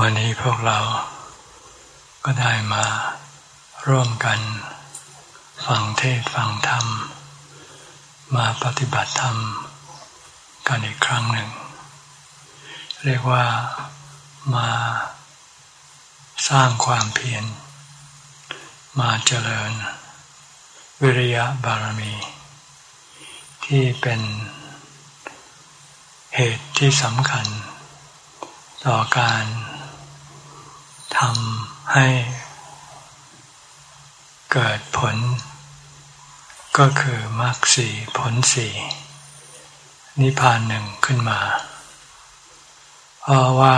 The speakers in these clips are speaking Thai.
วันนี้พวกเราก็ได้มาร่วมกัน ฟังเทศฟังธรรม มาปฏิบัติธรรม กันอีกครั้งหนึ่ง เรียกว่ามาสร้างความเพียรมาเจริญ วิริยะบารมี ที่เป็นเหตุที่สำคัญ ต่อการ ทำให้เกิดผล ก็คือมรรคสีผลสีนิพพานหนึ่งขึ้นมา เพราะว่า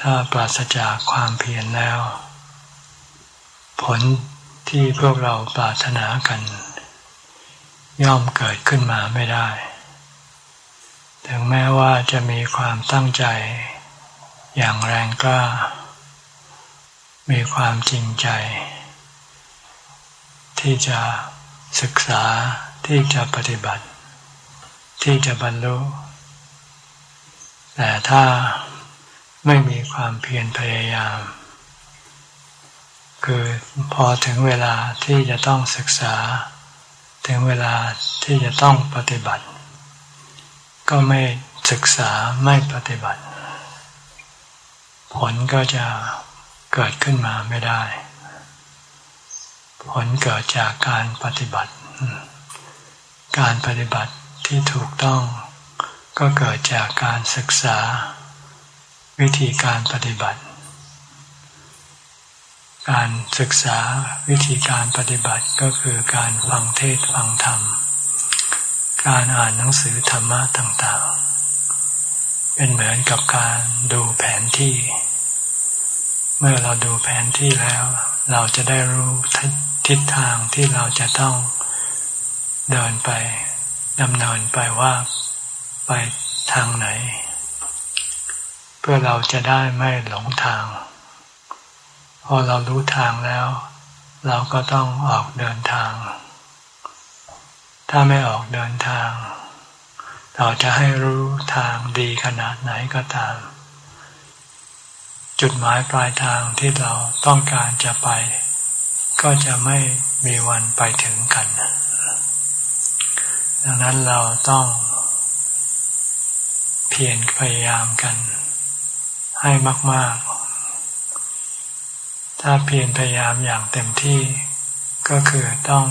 ถ้าปราศจากความเพียรแล้ว ผลที่พวกเราปรารถนากัน ย่อมเกิดขึ้นมาไม่ได้ ถึงแม้ว่าจะมีความตั้งใจอย่างแรงกล้า มีความจริงใจ ที่จะศึกษาที่จะปฏิบัติ ที่จะบรรลุ แต่ถ้าไม่มีความเพียรพยายาม คือพอถึงเวลาที่จะต้องศึกษา ถึงเวลาที่จะต้องปฏิบัติ ก็ไม่ศึกษาไม่ปฏิบัติ ผลก็จะ เกิดขึ้นมาไม่ได้ ผลเกิดจากการปฏิบัติ การปฏิบัติที่ถูกต้อง ก็เกิดจากการศึกษา วิธีการปฏิบัติ การศึกษาวิธีการปฏิบัติก็คือการฟังเทศฟังธรรม การอ่านหนังสือธรรมะต่างๆ เป็นเหมือนกับการดูแผนที่ เมื่อเราดูแผนที่แล้ว เราจะได้รู้ทิศทางที่เราจะต้องเดินไปดำเนินไปว่าไปทางไหน เพื่อเราจะได้ไม่หลงทาง พอเรารู้ทางแล้ว เราก็ต้องออกเดินทาง ถ้าไม่ออกเดินทาง เราจะให้รู้ทางดีขนาดไหนก็ตาม จุดหมายปลายทางที่เราต้องการจะไป ก็จะไม่มีวันไปถึงกัน ดังนั้นเราต้องเพียรพยายามกัน ให้มาก ๆ ถ้าเพียรพยายามอย่างเต็มที่ก็คือต้อง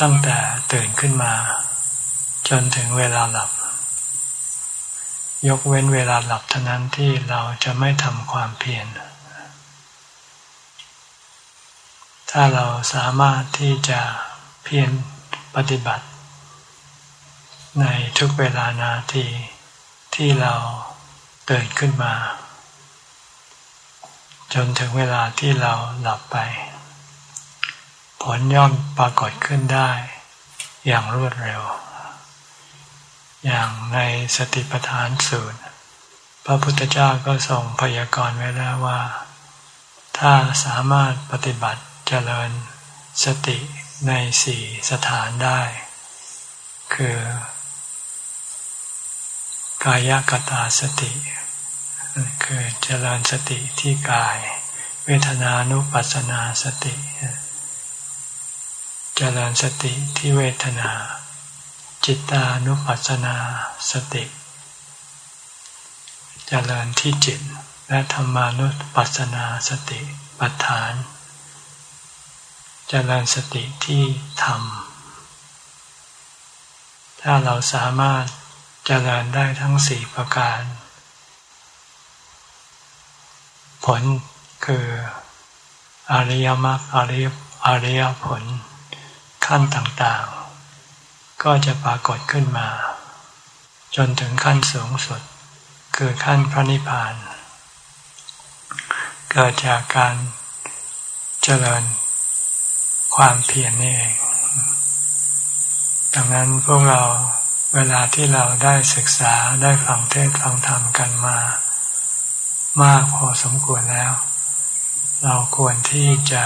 ตั้งแต่ตื่นขึ้นมา จนถึงเวลาหลับ ยกเว้นเวลาหลับเท่านั้นที่เราจะไม่ทำความเพียร ถ้าเราสามารถที่จะเพียรปฏิบัติ ในทุกเวลานาทีที่เราตื่นขึ้นมา จนถึงเวลาที่เราหลับไป ผลย่อมปรากฏขึ้นได้อย่างรวดเร็ว อย่างในสติปัฏฐานสูตร พระพุทธเจ้าก็ทรงพยากรณ์ไว้แล้วว่า ถ้าสามารถปฏิบัติเจริญสติในสี่สถานได้ คือ กายกตาสติ คือเจริญสติที่กาย เวทนานุปัสสนาสติ เจริญสติที่เวทนา จิตานุปัสสนาสติเจริญที่จิต และธรรมานุปัสสนาสติปัฏฐานเจริญสติที่ธรรม ถ้าเราสามารถเจริญได้ทั้งสี่ประการ ผลคืออริยมรรคอริยอริยผลขั้นต่างๆ ก็จะปรากฏขึ้นมา จนถึงขั้นสูงสุด คือขั้นพระนิพพาน เกิดจากการเจริญความเพียรนี่เอง ดังนั้นพวกเราเวลาที่เราได้ศึกษาได้ฟังเทศฟังธรรมกันมา มากพอสมควรแล้ว เราควรที่จะ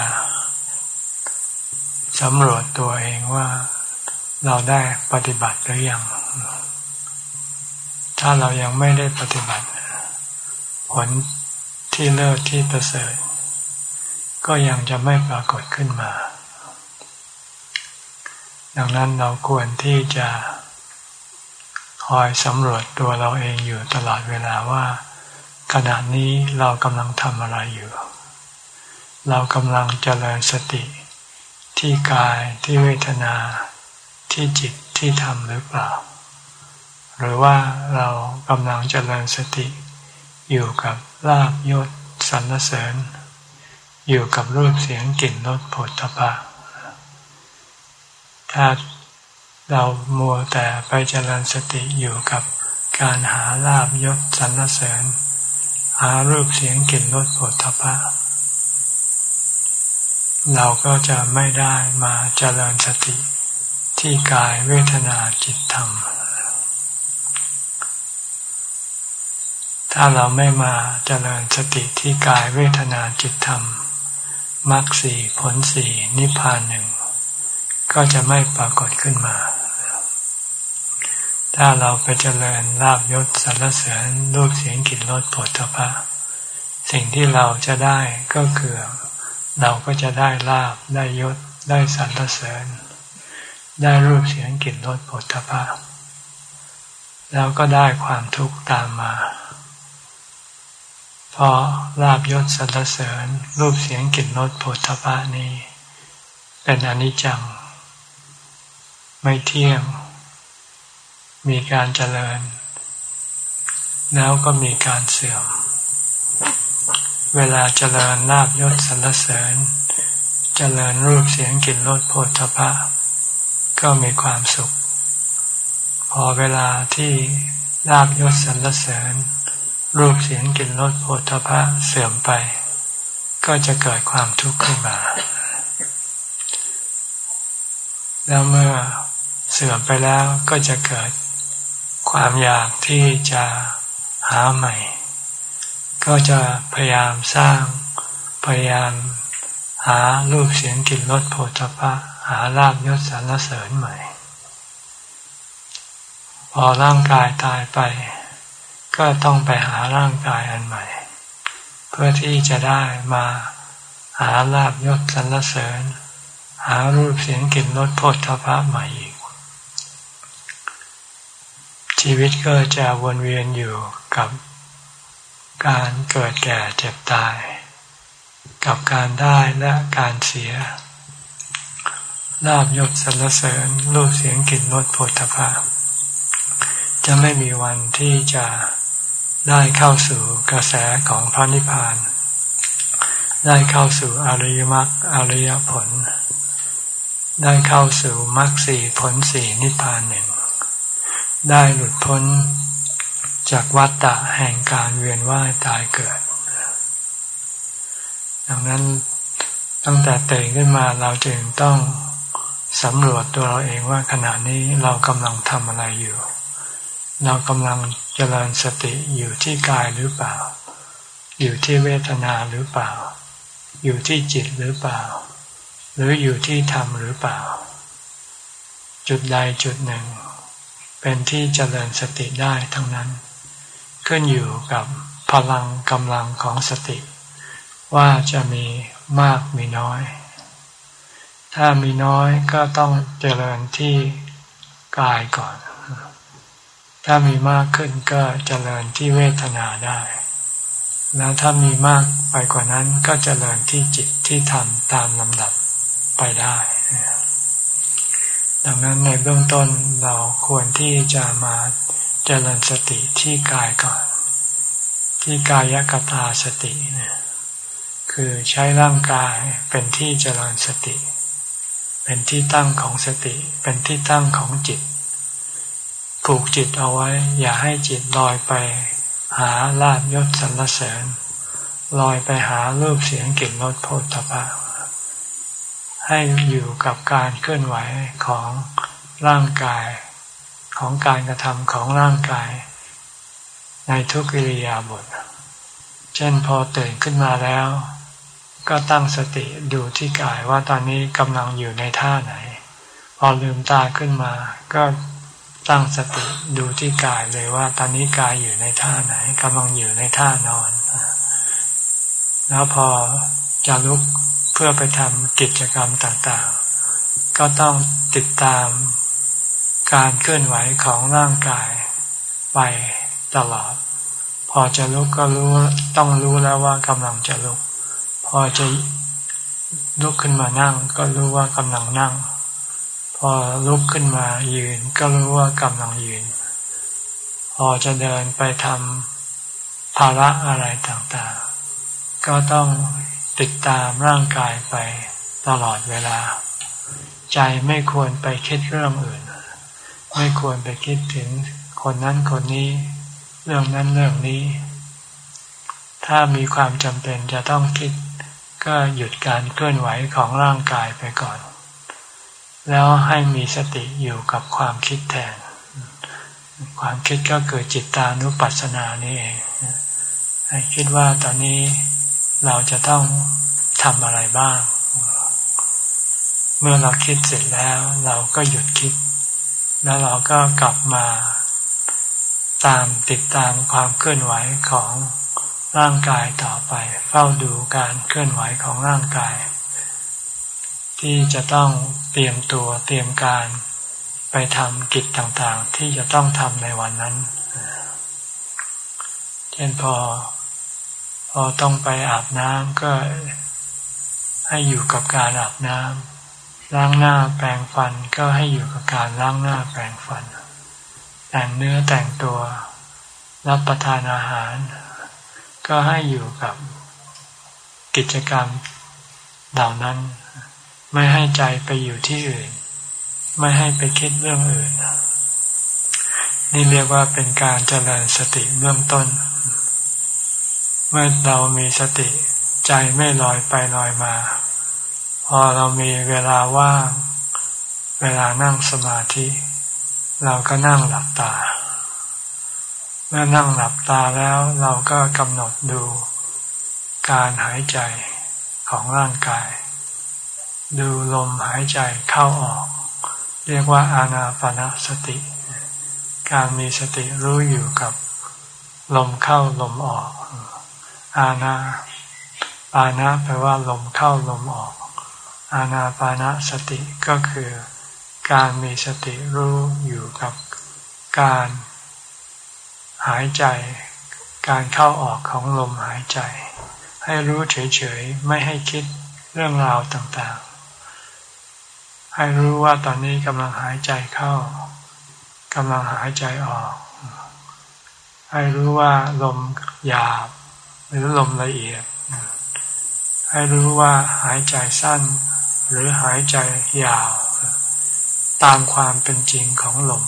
สำรวจตัวเองว่า เราได้ปฏิบัติหรือยัง ถ้าเรายังไม่ได้ปฏิบัติ ผลที่เลิศที่ประเสริฐ ก็ยังจะไม่ปรากฏขึ้นมา ดังนั้นเราควรที่จะคอยสำรวจตัวเราเองอยู่ตลอดเวลาว่า ขณะนี้เรากำลังทำอะไรอยู่ เรากำลังเจริญสติที่กายที่เวทนา ที่จิตที่ธรรมหรือเปล่า หรือว่าเรากำลังเจริญสติ อยู่กับลาบยศสรรเสริญ อยู่กับรูปเสียงกลิ่นรสผลตภะถ้าเรามัวแต่ไปเจริญสติอยู่กับการหาลาบยศสรรเสริญ หารูปเสียงกลิ่นรสผลทพะ เราก็จะไม่ได้มาเจริญสติ ที่กายเวทนาจิตธรรม ถ้าเราไม่มาเจริญสติที่กายเวทนาจิตธรรมมรรคสี่ผลสี่นิพพานหนึ่ง ก็จะไม่ปรากฏขึ้นมา ถ้าเราไปเจริญลาบยศสรรเสริญรูปเสียงกลิ่นรสผลพะสิ่งที่เราจะได้ก็คือ เราก็จะได้ลาบได้ยศได้สรรเสริญ ได้รูปเสียงกลิ่นรสผลพะแล้วก็ได้ความทุกข์ตามมา เพราะลาบยศสรรเสริญ รูปเสียงกลิ่นรสผลพะนี้ เป็นอนิจจัง ไม่เที่ยง มีการเจริญ แล้วก็มีการเสื่อม เวลาเจริญลาบยศสรรเสริญ เจริญรูปเสียงกลิ่นรสโผฏฐพะ ก็มีความสุข พอเวลาที่ลาบยศสรรเสริญ รูปเสียงกลิ่นรสโผฏฐพะเสื่อมไป ก็จะเกิดความทุกข์ขึ้นมา แล้วเมื่อเสื่อมไปแล้วก็จะเกิดความอยากที่จะหาใหม่ ก็จะพยายามสร้างพยายามหารูปเสียงกลิ่นรสโผฏฐะ หาลาบยศสรรเสริญใหม่ พอร่างกายตายไป ก็ต้องไปหาร่างกายอันใหม่ เพื่อที่จะได้มาหาลาบยศสรรเสริญ หารูปเสียงกลิ่นรสโผฏฐะใหม่อีก ชีวิตก็จะวนเวียนอยู่กับการเกิดแก่เจ็บตาย กับการได้และการเสีย ลาบยศสรรเสริญรูปเสียงกลิ่นรสผลพะจะไม่มีวันที่จะได้เข้าสู่กระแสของพระนิพพาน ได้เข้าสู่อริยมรรคอริยผล ได้เข้าสู่มรรคสี่ผลสี่นิพพานหนึ่ง ได้หลุดพ้นจากวัฏฏะแห่งการเวียนว่ายตายเกิด ดังนั้นตั้งแต่ตื่นขึ้นมาเราจึงต้อง สำรวจตัวเราเองว่าขณะนี้เรากำลังทำอะไรอยู่ เรากำลังเจริญสติอยู่ที่กายหรือเปล่า อยู่ที่เวทนาหรือเปล่า อยู่ที่จิตหรือเปล่า หรืออยู่ที่ธรรมหรือเปล่า จุดใดจุดหนึ่ง เป็นที่เจริญสติได้ทั้งนั้น ขึ้นอยู่กับพลังกำลังของสติ ว่าจะมีมากมีน้อย ถ้ามีน้อยก็ต้องเจริญที่กายก่อน ถ้ามีมากขึ้นก็เจริญที่เวทนาได้ แล้วถ้ามีมากไปกว่านั้นก็เจริญที่จิตที่ทำตามลำดับไปได้ ดังนั้นในเบื้องต้นเราควรที่จะมาเจริญสติที่กายก่อน ที่กายกตาสติเนี่ยคือใช้ร่างกายเป็นที่เจริญสติเเป็นที่ตั้งของสติ เป็นที่ตั้งของจิต ผูกจิตเอาไว้ อย่าให้จิตลอยไป หาลาบยศสรรเสริญ ลอยไปหารูปเสียงกลิ่นรสโพธพะให้อยู่กับการเคลื่อนไหวของร่างกาย ของการกระทำของร่างกาย ในทุกิริยาบท เช่นพอตื่นขึ้นมาแล้ว ก็ตั้งสติดูที่กายว่าตอนนี้กำลังอยู่ในท่าไหน พอลืมตาขึ้นมา ก็ตั้งสติดูที่กายเลยว่า ตอนนี้กายอยู่ในท่าไหนกำลังอยู่ในท่านอน แล้วพอจะลุกเพื่อไปทำกิจกรรมต่างๆ ก็ต้องติดตามการเคลื่อนไหวของร่างกายไปตลอด พอจะลุกก็รู้ต้องรู้แล้วว่ากำลังจะลุก พอจะลุกขึ้นมานั่ง ก็รู้ว่ากำลังนั่ง พอลุกขึ้นมายืน ก็รู้ว่ากำลังยืน พอจะเดินไปทำภาระอะไรต่างๆ ก็ต้องติดตามร่างกายไปตลอดเวลา ใจไม่ควรไปคิดเรื่องอื่น ไม่ควรไปคิดถึงคนนั้นคนนี้ เรื่องนั้นเรื่องนี้ ถ้ามีความจำเป็นจะต้องคิด ก็หยุดการเคลื่อนไหวของร่างกายไปก่อน แล้วให้มีสติอยู่กับความคิดแทน ความคิดก็เกิดจิตตานุปัสสนานี่เองให้คิดว่าตอนนี้เราจะต้องทำอะไรบ้าง เมื่อเราคิดเสร็จแล้ว เราก็หยุดคิด แล้วเราก็กลับมา ตามติดตามความเคลื่อนไหวของ ร่างกายต่อไป เฝ้าดูการเคลื่อนไหวของร่างกาย ที่จะต้องเตรียมตัวเตรียมการไปทำกิจต่างๆ ที่จะต้องทำในวันนั้น เช่นพอ พอต้องไปอาบน้ำก็ให้อยู่กับการอาบน้ำล้างหน้าแปรงฟันก็ให้อยู่กับการล้างหน้าแปรงฟัน แต่งเนื้อแต่งตัว รับประทานอาหาร ก็ให้อยู่กับกิจกรรมเหล่านั้น ไม่ให้ใจไปอยู่ที่อื่น ไม่ให้ไปคิดเรื่องอื่น นี่เรียกว่าเป็นการเจริญสติเบื้องต้น เมื่อเรามีสติใจไม่ลอยไปลอยมา พอเรามีเวลาว่าง เวลานั่งสมาธิ เราก็นั่งหลับตา เมื่อนั่งหลับตาแล้วเราก็กำหนดดูการหายใจของร่างกาย ดูลมหายใจเข้าออก เรียกว่าอานาปนาสติ การมีสติรู้อยู่กับลมเข้าลมออก อาณาปานะแปลว่าลมเข้าลมออก อานาปานะสติก็คือ การมีสติรู้อยู่กับการ หายใจ การเข้าออกของลมหายใจ ให้รู้เฉยๆ ไม่ให้คิดเรื่องราวต่างๆ ให้รู้ว่าตอนนี้กำลังหายใจเข้ากำลังหายใจออก ให้รู้ว่าลมหยาบ หรือลมละเอียด ให้รู้ว่าหายใจสั้น หรือหายใจยาว ตามความเป็นจริงของลม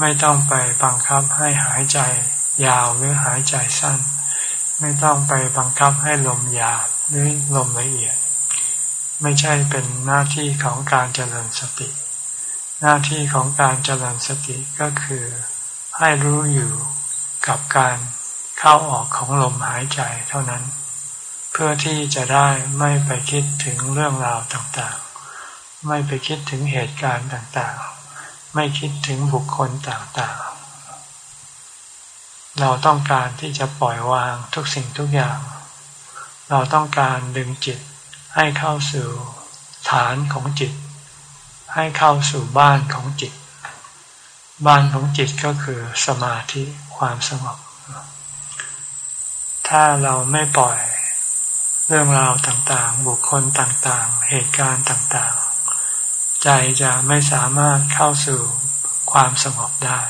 ไม่ต้องไปบังคับให้หายใจยาวหรือหายใจสั้น ไม่ต้องไปบังคับให้ลมหยาบหรือลมละเอียด ไม่ใช่เป็นหน้าที่ของการเจริญสติ หน้าที่ของการเจริญสติก็คือ ให้รู้อยู่กับการเข้าออกของลมหายใจเท่านั้น เพื่อที่จะได้ไม่ไปคิดถึงเรื่องราวต่างๆ ไม่ไปคิดถึงเหตุการณ์ต่างๆ ไม่คิดถึงบุคคลต่างๆ เราต้องการที่จะปล่อยวางทุกสิ่งทุกอย่าง เราต้องการดึงจิตให้เข้าสู่ฐานของจิต ให้เข้าสู่บ้านของจิต บ้านของจิตก็คือสมาธิความสงบ ถ้าเราไม่ปล่อยเรื่องราวต่างๆ บุคคลต่างๆ เหตุการณ์ต่างๆ ใจจะไม่สามารถเข้าสู่ความสงบได้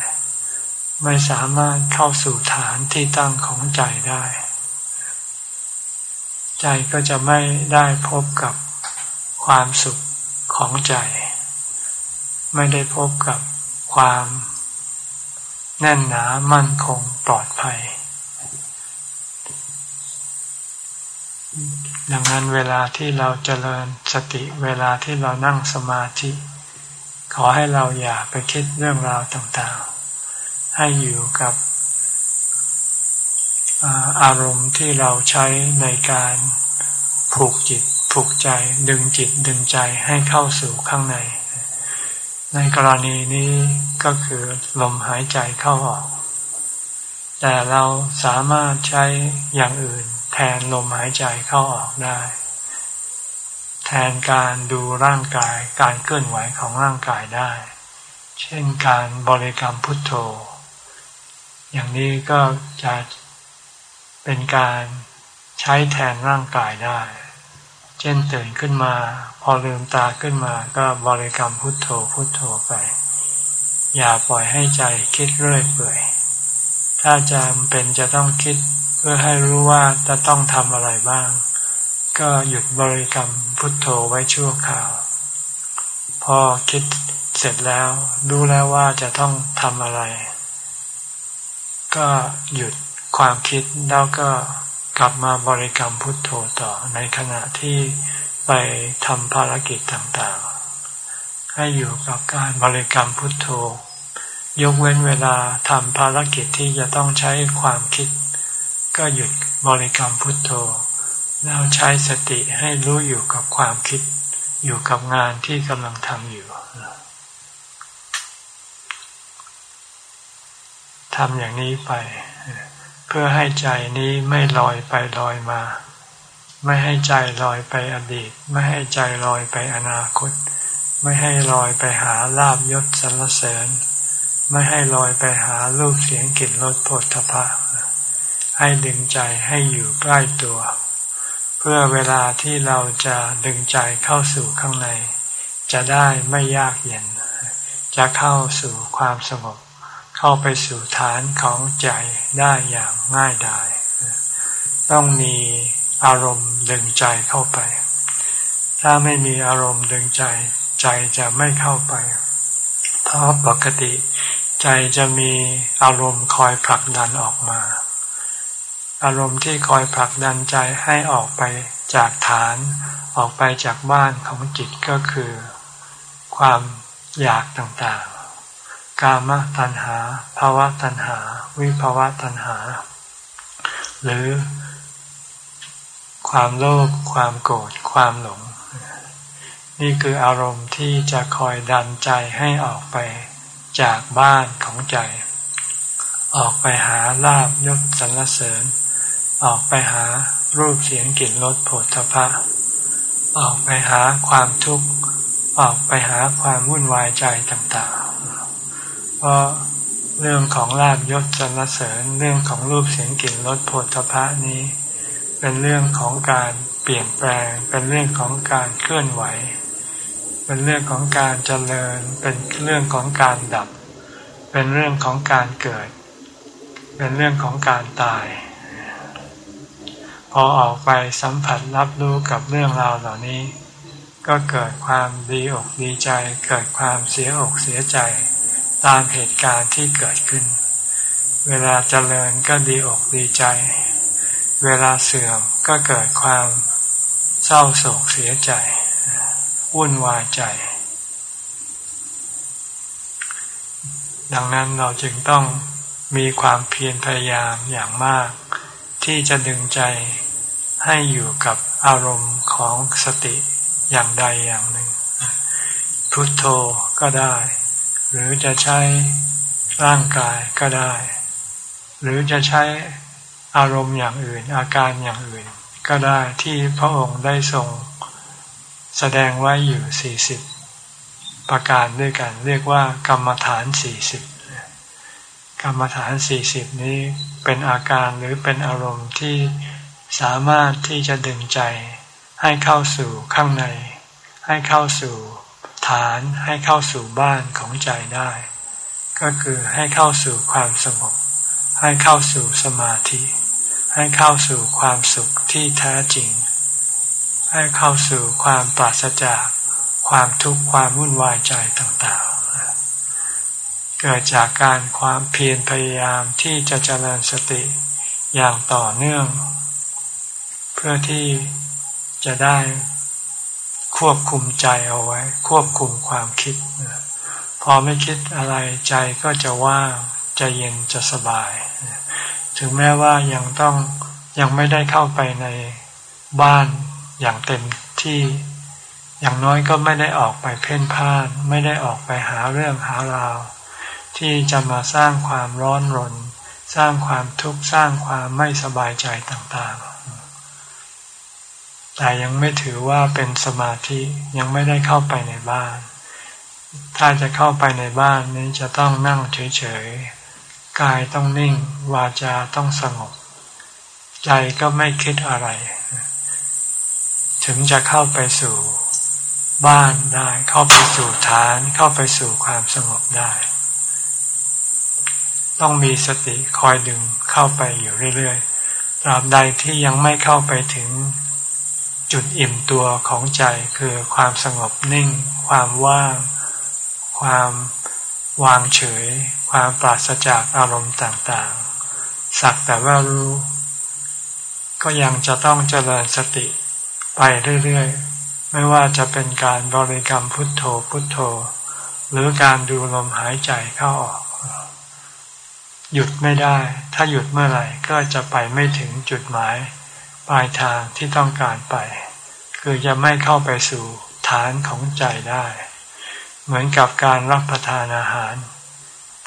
ไม่สามารถเข้าสู่ฐานที่ตั้งของใจได้ ใจก็จะไม่ได้พบกับความสุขของใจ ไม่ได้พบกับความแน่นหนามั่นคงปลอดภัย ดังนั้นเวลาที่เราเจริญสติเวลาที่เรานั่งสมาธิ ขอให้เราอย่าไปคิดเรื่องราวต่างๆ ให้อยู่กับอารมณ์ที่เราใช้ในการผูกจิตผูกใจดึงจิตดึงใจให้เข้าสู่ข้างใน ในกรณีนี้ก็คือลมหายใจเข้าออก แต่เราสามารถใช้อย่างอื่น นลมหายใจเข้าออกได้ แทนการดูร่างกายการเคลื่อนไหวของร่างกายได้ เช่นการบริกรรมพุทโธ อย่างนี้ก็จะเป็นการใช้แทนร่างกายได้ เช่นตื่นขึ้นมา พอลืมตาขึ้นมาก็บริกรรมพุทโธพุทโธไป อย่าปล่อยให้ใจคิดเรื่อยเปื่อย ถ้าจำเป็นจะต้องคิด เพื่อให้รู้ว่าจะต้องทำอะไรบ้าง ก็หยุดบริกรรมพุทโธไว้ชั่วคราว พอคิดเสร็จแล้วรู้แล้วว่าจะต้องทำอะไร ก็หยุดความคิดแล้วก็กลับมาบริกรรมพุทโธต่อในขณะที่ไปทำภารกิจต่างๆ ให้อยู่กับการบริกรรมพุทโธ ยกเว้นเวลาทำภารกิจที่จะต้องใช้ความคิด ก็หยุดบริกรรมพุทโธ แล้วใช้สติให้รู้อยู่กับความคิด อยู่กับงานที่กำลังทำอยู่ทำอย่างนี้ไป เพื่อให้ใจนี้ไม่ลอยไปลอยมา ไม่ให้ใจลอยไปอดีต ไม่ให้ใจลอยไปอนาคต ไม่ให้ลอยไปหาลาบยศสรรเสริญ ไม่ให้ลอยไปหารูปเสียงกลิ่นรสผลทพะ ให้ดึงใจให้อยู่ใกล้ตัว เพื่อเวลาที่เราจะดึงใจเข้าสู่ข้างใน จะได้ไม่ยากเย็น จะเข้าสู่ความสงบ เข้าไปสู่ฐานของใจได้อย่างง่ายดาย ต้องมีอารมณ์ดึงใจเข้าไป ถ้าไม่มีอารมณ์ดึงใจ ใจจะไม่เข้าไป เพราะปกติ ใจจะมีอารมณ์คอยผลักดันออกมา อารมณ์ที่คอยผลักดันใจให้ออกไปจากฐาน ออกไปจากบ้านของจิตก็คือ ความอยากต่างๆ กามตัณหาภาวะตัณหา วิภาวะตัณหา หรือ ความโลภความโกรธความหลง นี่คืออารมณ์ที่จะคอยดันใจให้ออกไปจากบ้านของใจออกไปหาลาบยศสรรเสริญ ออกไปหารูปเสียงกลิ่นรสผลทพะ ออกไปหาความทุกข์ ออกไปหาความวุ่นวายใจต่างๆ เพราะเรื่องของลาบยศสรรเสริญเรื่องของรูปเสียงกลิ่นรสผฏฐพะนี้ เป็นเรื่องของการเปลี่ยนแปลง เป็นเรื่องของการเคลื่อนไหว เป็นเรื่องของการเจริญ เป็นเรื่องของการดับ เป็นเรื่องของการเกิด เป็นเรื่องของการตาย พอออกไปสัมผัสรับรู้กับเรื่องราวเหล่านี้ ก็เกิดความดีอกดีใจ เกิดความเสียอกเสียใจ ตามเหตุการณ์ที่เกิดขึ้น เวลาเจริญก็ดีอกดีใจ เวลาเสื่อมก็เกิดความเศร้าโศกเสียใจวุ่นวายใจ ดังนั้นเราจึงต้องมีความเพียรพยายามอย่างมาก ที่จะดึงใจให้อยู่กับอารมณ์ของสติอย่างใดอย่างหนึ่ง พุทโธก็ได้ หรือจะใช้ร่างกายก็ได้ หรือจะใช้อารมณ์อย่างอื่น อาการอย่างอื่น ก็ได้ที่พระองค์ได้ทรงแสดงไว้อยู่สี่สิบประการด้วยกัน เรียกว่ากรรมฐานสี่สิบ กรรมฐานสี่สิบนี้เป็นอาการหรือเป็นอารมณ์ที่สามารถที่จะดึงใจ ให้เข้าสู่ข้างใน ให้เข้าสู่ฐานให้เข้าสู่บ้านของใจได้ ก็คือให้เข้าสู่ความสงบให้เข้าสู่สมาธิ ให้เข้าสู่ความสุขที่แท้จริง ให้เข้าสู่ความปราศจากความทุกข์ความวุ่นวายใจต่างๆ เกิดจากการความเพียรพยายามที่จะเจริญสติอย่างต่อเนื่อง เพื่อที่จะได้ควบคุมใจเอาไว้ ควบคุมความคิด พอไม่คิดอะไรใจก็จะว่างจะเย็นจะสบาย ถึงแม้ว่ายังต้องยังไม่ได้เข้าไปในบ้านอย่างเต็มที่อย่างน้อยก็ไม่ได้ออกไปเพ่นพ่าน ไม่ได้ออกไปหาเรื่องหาราว ที่จะมาสร้างความร้อนรน สร้างความทุกข์สร้างความไม่สบายใจต่างๆ แต่ยังไม่ถือว่าเป็นสมาธิยังไม่ได้เข้าไปในบ้าน ถ้าจะเข้าไปในบ้านนี้จะต้องนั่งเฉยๆ กายต้องนิ่ง วาจาต้องสงบ ใจก็ไม่คิดอะไร ถึงจะเข้าไปสู่บ้านได้เข้าไปสู่ฐานเข้าไปสู่ความสงบได้ ต้องมีสติคอยดึงเข้าไปอยู่เรื่อยๆตราบใดที่ยังไม่เข้าไปถึงจุดอิ่มตัวของใจคือความสงบนิ่ง ความว่าง ความวางเฉย ความปราศจากอารมณ์ต่างๆ สักแต่ว่ารู้ ก็ยังจะต้องเจริญสติไปเรื่อยๆ ไม่ว่าจะเป็นการบริกรรมพุทโธพุทโธ หรือการดูลมหายใจเข้าออก หยุดไม่ได้ ถ้าหยุดเมื่อไหร่ก็จะไปไม่ถึงจุดหมายปลายทางที่ต้องการไป คือจะไม่เข้าไปสู่ฐานของใจได้ เหมือนกับการรับประทานอาหาร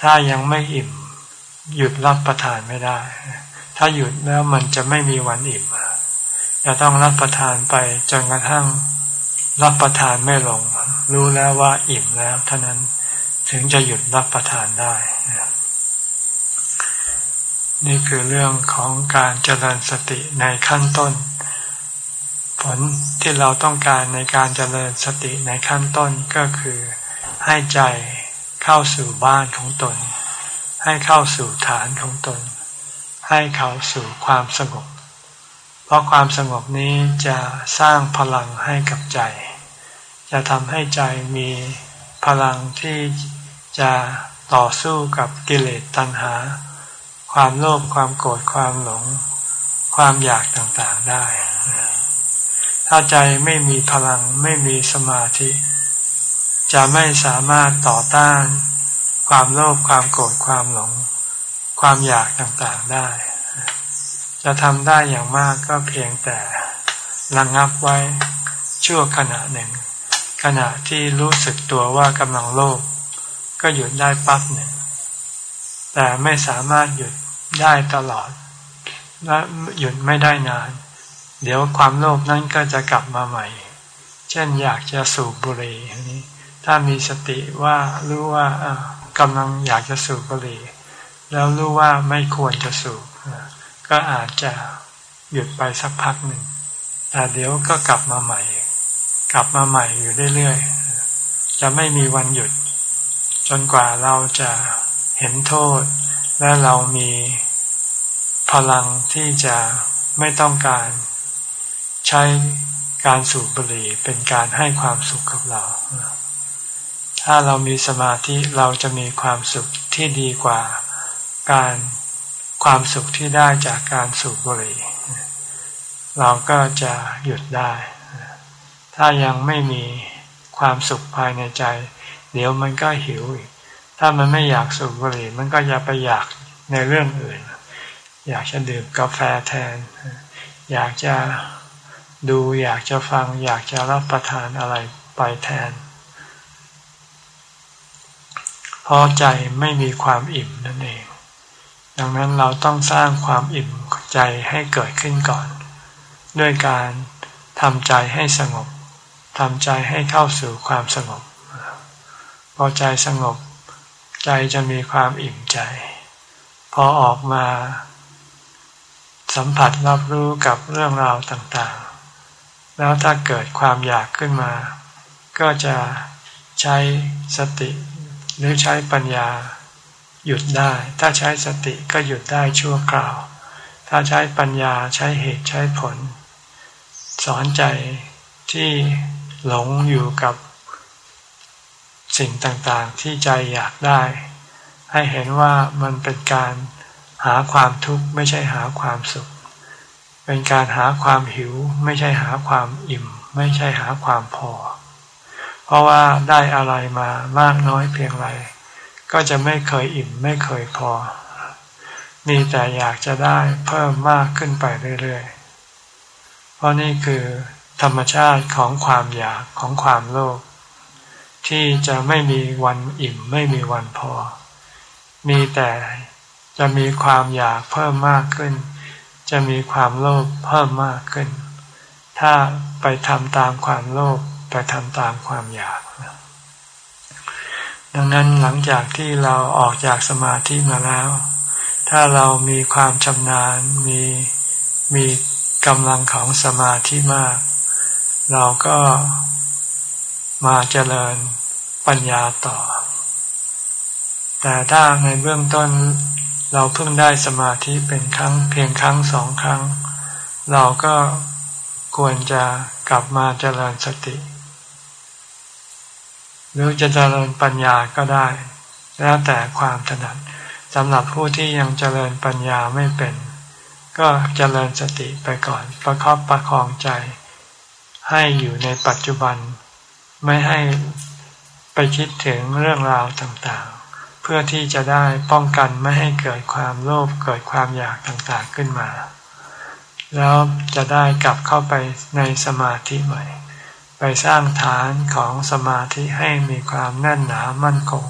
ถ้ายังไม่อิ่ม หยุดรับประทานไม่ได้ ถ้าหยุดแล้วมันจะไม่มีวันอิ่มจะต้องรับประทานไปจนกระทั่งรับประทานไม่ลง รู้แล้วว่าอิ่มแล้วเท่านั้นถึงจะหยุดรับประทานได้ นี่คือเรื่องของการเจริญสติในขั้นต้น ผลที่เราต้องการในการเจริญสติในขั้นต้นก็คือ ให้ใจเข้าสู่บ้านของตน ให้เข้าสู่ฐานของตน ให้เข้าสู่ความสงบ เพราะความสงบนี้จะสร้างพลังให้กับใจ จะทำให้ใจมีพลังที่จะต่อสู้กับกิเลสตัณหา ความโลภความโกรธความหลง ความอยากต่างๆได้ ถ้าใจไม่มีพลังไม่มีสมาธิ จะไม่สามารถต่อต้าน ความโลภความโกรธความหลง ความอยากต่างๆได้ จะทำได้อย่างมากก็เพียงแต่ระงงับไว้ชั่วขณะหนึ่ง ขณะที่รู้สึกตัวว่ากำลังโลภก็หยุดได้ปั๊บหนึ่งแต่ไม่สามารถหยุด ได้ตลอด และหยุดไม่ได้นาน เดี๋ยวความโลภนั้นก็จะกลับมาใหม่ เช่นอยากจะสูบบุหรี่นี้ ถ้ามีสติว่ารู้ว่ากำลังอยากจะสูบบุหรี่ แล้วรู้ว่าไม่ควรจะสูบก็อาจจะหยุดไปสักพักหนึ่งแต่เดี๋ยวก็กลับมาใหม่ กลับมาใหม่อยู่เรื่อยๆจะไม่มีวันหยุด จนกว่าเราจะเห็นโทษ และเรามีพลังที่จะไม่ต้องการใช้การสูบบุหรี่เป็นการให้ความสุขกับเรา ถ้าเรามีสมาธิเราจะมีความสุขที่ดีกว่าการความสุขที่ได้จากการสูบบุหรี่ เราก็จะหยุดได้ ถ้ายังไม่มีความสุขภายในใจ เดี๋ยวมันก็หิวอีก ถ้ามันไม่อยากสูบบุหรี่มันก็จะไปอยากในเรื่องอื่น อยากจะดื่มกาแฟแทน อยากจะดูอยากจะฟัง อยากจะรับประทานอะไรไปแทนเพราะใจไม่มีความอิ่มนั่นเอง ดังนั้นเราต้องสร้างความอิ่มใจให้เกิดขึ้นก่อน ด้วยการทำใจให้สงบทำใจให้เข้าสู่ความสงบ พอใจสงบ ใจจะมีความอิ่มใจ พอออกมา สัมผัสรับรู้กับเรื่องราวต่างๆ แล้วถ้าเกิดความอยากขึ้นมา ก็จะใช้สติหรือใช้ปัญญา หยุดได้ ถ้าใช้สติก็หยุดได้ชั่วคราว ถ้าใช้ปัญญาใช้เหตุใช้ผล สอนใจที่หลงอยู่กับ สิ่งต่างๆที่ใจอยากได้ ให้เห็นว่ามันเป็นการหาความทุกข์ไม่ใช่หาความสุข เป็นการหาความหิว ไม่ใช่หาความอิ่ม ไม่ใช่หาความพอ เพราะว่าได้อะไรมามากน้อยเพียงไรก็จะไม่เคยอิ่มไม่เคยพอ มีแต่อยากจะได้เพิ่มมากขึ้นไปเรื่อยๆ เพราะนี่คือธรรมชาติของความอยากของความโลภ ที่จะไม่มีวันอิ่มไม่มีวันพอ มีแต่จะมีความอยากเพิ่มมากขึ้น จะมีความโลภเพิ่มมากขึ้น ถ้าไปทำตามความโลภไปทำตามความอยาก ดังนั้นหลังจากที่เราออกจากสมาธิมาแล้ว ถ้าเรามีความชำนาญมีมีกำลังของสมาธิมาก เราก็ มาเจริญปัญญาต่อ แต่ถ้าในเบื้องต้นเราเพิ่งได้สมาธิเป็นครั้งเพียงครั้งสองครั้ง เราก็ควรจะกลับมาเจริญสติ หรือจะเจริญปัญญาก็ได้ แล้วแต่ความถนัดสำหรับผู้ที่ยังเจริญปัญญาไม่เป็น ก็เจริญสติไปก่อนประคอบประคองใจ ให้อยู่ในปัจจุบัน ไม่ให้ไปคิดถึงเรื่องราวต่างๆ เพื่อที่จะได้ป้องกันไม่ให้เกิดความโลภเกิดความอยากต่างๆขึ้นมา แล้วจะได้กลับเข้าไปในสมาธิใหม่ ไปสร้างฐานของสมาธิให้มีความแน่นหนามั่นคง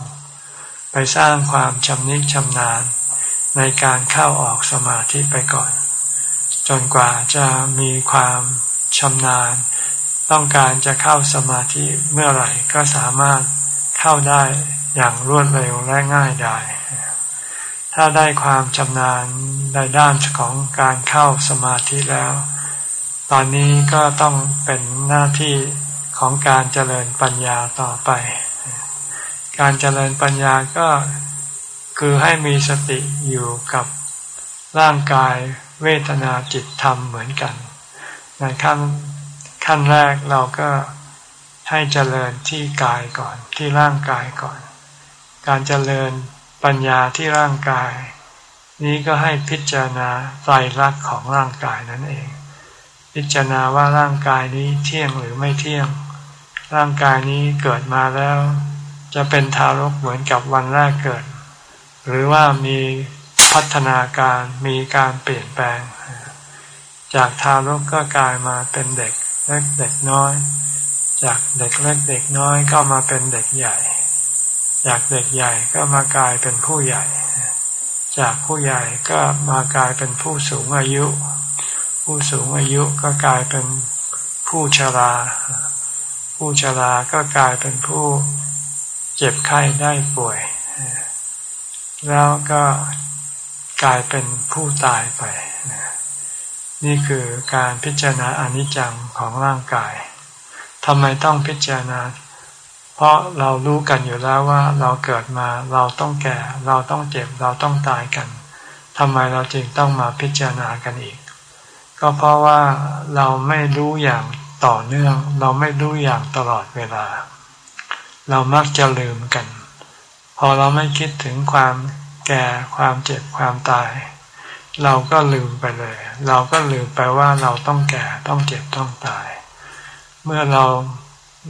ไปสร้างความชำนิชำนาญในการเข้าออกสมาธิไปก่อน จนกว่าจะมีความชำนาญ ต้องการจะเข้าสมาธิเมื่อไหร่ก็สามารถเข้าได้อย่างรวดเร็วและง่ายได้ ถ้าได้ความชำนาญในด้านของการเข้าสมาธิแล้ว ตอนนี้ก็ต้องเป็นหน้าที่ของการเจริญปัญญาต่อไป การเจริญปัญญาก็คือให้มีสติอยู่กับร่างกายเวทนาจิตธรรมเหมือนกัน ในขั้น ขั้นแรกเราก็ให้เจริญที่กายก่อนที่ร่างกายก่อน การเจริญปัญญาที่ร่างกาย นี้ก็ให้พิจารณาไตรลักษณ์ของร่างกายนั่นเอง พิจารณาว่าร่างกายนี้เที่ยงหรือไม่เที่ยง ร่างกายนี้เกิดมาแล้ว จะเป็นทารกเหมือนกับวันแรกเกิด หรือว่ามีพัฒนาการมีการเปลี่ยนแปลง จากทารกก็กลายมาเป็นเด็ก เล็กเด็กน้อย จากเด็กเล็กเด็กน้อยก็มาเป็นเด็กใหญ่ จากเด็กใหญ่ก็มากลายเป็นผู้ใหญ่ จากผู้ใหญ่ก็มากลายเป็นผู้สูงอายุ ผู้สูงอายุก็กลายเป็นผู้ชรา ผู้ชราก็กลายเป็นผู้เจ็บไข้ได้ป่วย แล้วก็กลายเป็นผู้ตายไปนี่ นี่คือการพิจารณาอนิจจังของร่างกายทำไมต้องพิจารณา เพราะเรารู้กันอยู่แล้วว่าเราเกิดมาเราต้องแก่ เราต้องเจ็บเราต้องตายกันทำไมเราจึงต้องมาพิจารณากันอีก ก็เพราะว่าเราไม่รู้อย่างต่อเนื่อง เราไม่รู้อย่างตลอดเวลา เรามักจะลืมกัน พอเราไม่คิดถึงความแก่ความเจ็บความตาย เราก็ลืมไปเลย เราก็ลืมไปว่าเราต้องแก่ต้องเจ็บต้องตาย เมื่อเรา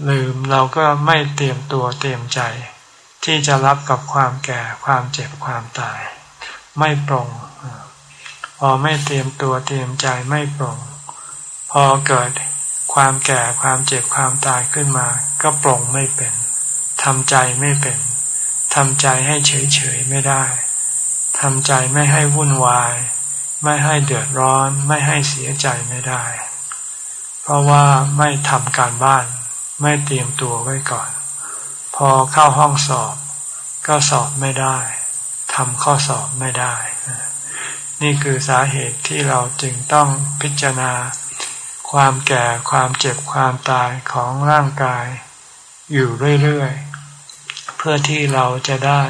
ลืมเราก็ไม่เตรียมตัวเตรียมใจ ที่จะรับกับความแก่ความเจ็บความตาย ไม่ปรงพอไม่เตรียมตัวเตรียมใจไม่ปรงพอเกิดความแก่ความเจ็บความตายขึ้นมา ก็ปรงไม่เป็นทำใจไม่เป็นทำใจให้เฉยเฉยไม่ได้ ทำใจไม่ให้วุ่นวาย ไม่ให้เดือดร้อน ไม่ให้เสียใจไม่ได้ เพราะว่าไม่ทำการบ้าน ไม่เตรียมตัวไว้ก่อน พอเข้าห้องสอบ ก็สอบไม่ได้ทำข้อสอบไม่ได้ นี่คือสาเหตุที่เราจึงต้องพิจารณา ความแก่ความเจ็บความตายของร่างกาย อยู่เรื่อยๆ เพื่อที่เราจะได้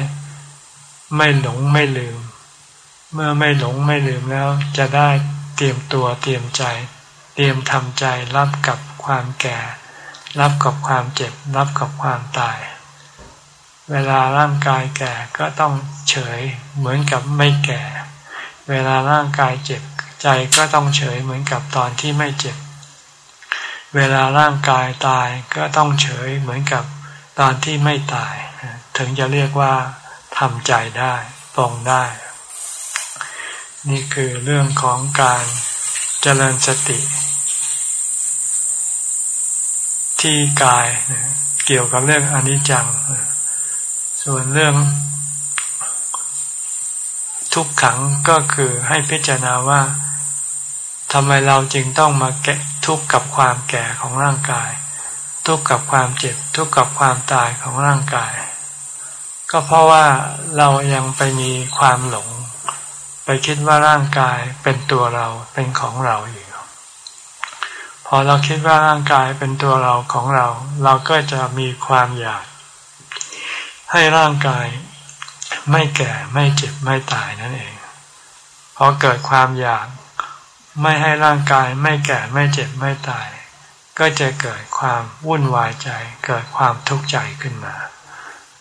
ไม่หลงไม่ลืม เมื่อไม่หลงไม่ลืมแล้ว จะได้เตรียมตัวเตรียมใจ เตรียมทำใจรับกับความแก่ รับกับความเจ็บ รับกับความตาย เวลาร่างกายแก่ก็ต้องเฉยเหมือนกับไม่แก่ เวลาร่างกายเจ็บใจก็ต้องเฉยเหมือนกับตอนที่ไม่เจ็บ เวลาร่างกายตายก็ต้องเฉยเหมือนกับตอนที่ไม่ตาย ถึงจะเรียกว่า ทำใจได้ปรงได้ นี่คือเรื่องของการเจริญสติ ที่กายเกี่ยวกับเรื่องอนิจจัง ส่วนเรื่องทุกขังก็คือให้พิจารณาว่าทำไมเราจึงต้องมาแกะทุกข์กับความแก่ของร่างกาย ทุกข์กับความเจ็บ ทุกข์กับความตายของร่างกาย ก็เพราะว่าเรายังไปมีความหลง ไปคิดว่าร่างกายเป็นตัวเราเป็นของเราอยู่พอเราคิดว่าร่างกายเป็นตัวเราของเรา เราก็จะมีความอยาก ให้ร่างกายไม่แก่ไม่เจ็บไม่ตายนั่นเองพอเกิดความอยากไม่ให้ร่างกายไม่แก่ไม่เจ็บไม่ตาย ก็จะเกิดความวุ่นวายใจ เกิดความทุกข์ใจขึ้นมา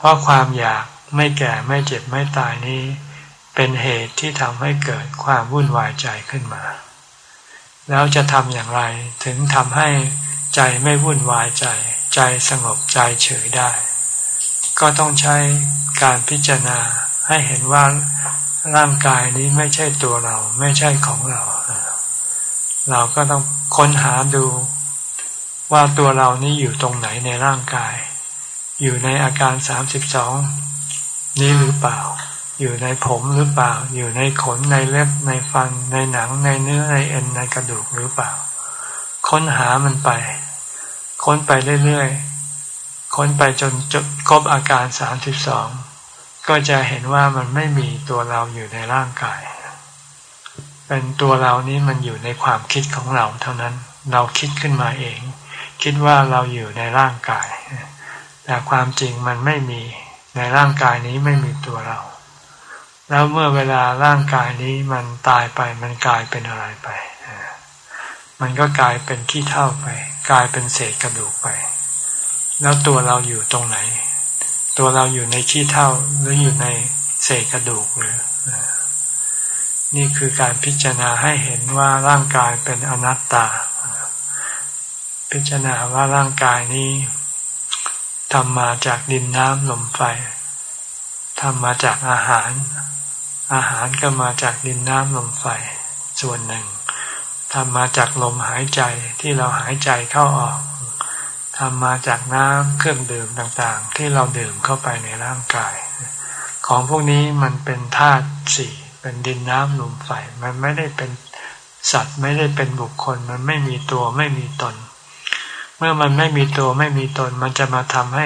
เพราะความอยากไม่แก่ไม่เจ็บไม่ตายนี้ เป็นเหตุที่ทำให้เกิดความวุ่นวายใจขึ้นมา แล้วจะทำอย่างไรถึงทำให้ใจไม่วุ่นวายใจ ใจสงบใจเฉยได้ ก็ต้องใช้การพิจารณาให้เห็นว่าร่างกายนี้ไม่ใช่ตัวเราไม่ใช่ของเรา เราก็ต้องค้นหาดูว่าตัวเรานี้อยู่ตรงไหนในร่างกาย อยู่ในอาการสามสิบสองนี้หรือเปล่า อยู่ในผมหรือเปล่า อยู่ในขนในเล็บในฟันในหนังในเนื้อในเอ็นในกระดูกหรือเปล่า ค้นหามันไป ค้นไปเรื่อยๆ ค้นไปจนจบครบอาการสามสิบสองก็จะเห็นว่ามันไม่มีตัวเราอยู่ในร่างกาย เป็นตัวเรานี้มันอยู่ในความคิดของเราเท่านั้น เราคิดขึ้นมาเอง คิดว่าเราอยู่ในร่างกาย แต่ความจริงมันไม่มีในร่างกายนี้ไม่มีตัวเรา แล้วเมื่อเวลาร่างกายนี้มันตายไปมันกลายเป็นอะไรไป มันก็กลายเป็นขี้เท่าไป กลายเป็นเศษกระดูกไป แล้วตัวเราอยู่ตรงไหน ตัวเราอยู่ในขี้เท่าหรืออยู่ในเศษกระดูกหรือนี่คือการพิจารณาให้เห็นว่าร่างกายเป็นอนัตตา พิจารณาว่าร่างกายนี้ ทำมาจากดินน้ำลมไฟทำมาจากอาหาร อาหารก็มาจากดินน้ำลมไฟ ส่วนหนึ่งทำมาจากลมหายใจที่เราหายใจเข้าออกทำมาจากน้ำเครื่องดื่มต่างๆ ที่เราดื่มเข้าไปในร่างกาย ของพวกนี้มันเป็นธาตุสี่เป็นดินน้ำลมไฟ มันไม่ได้เป็นสัตว์ไม่ได้เป็นบุคคล มันไม่มีตัวไม่มีตน มื่อมันไม่มีตัวไม่มีตน มันจะมาทำให้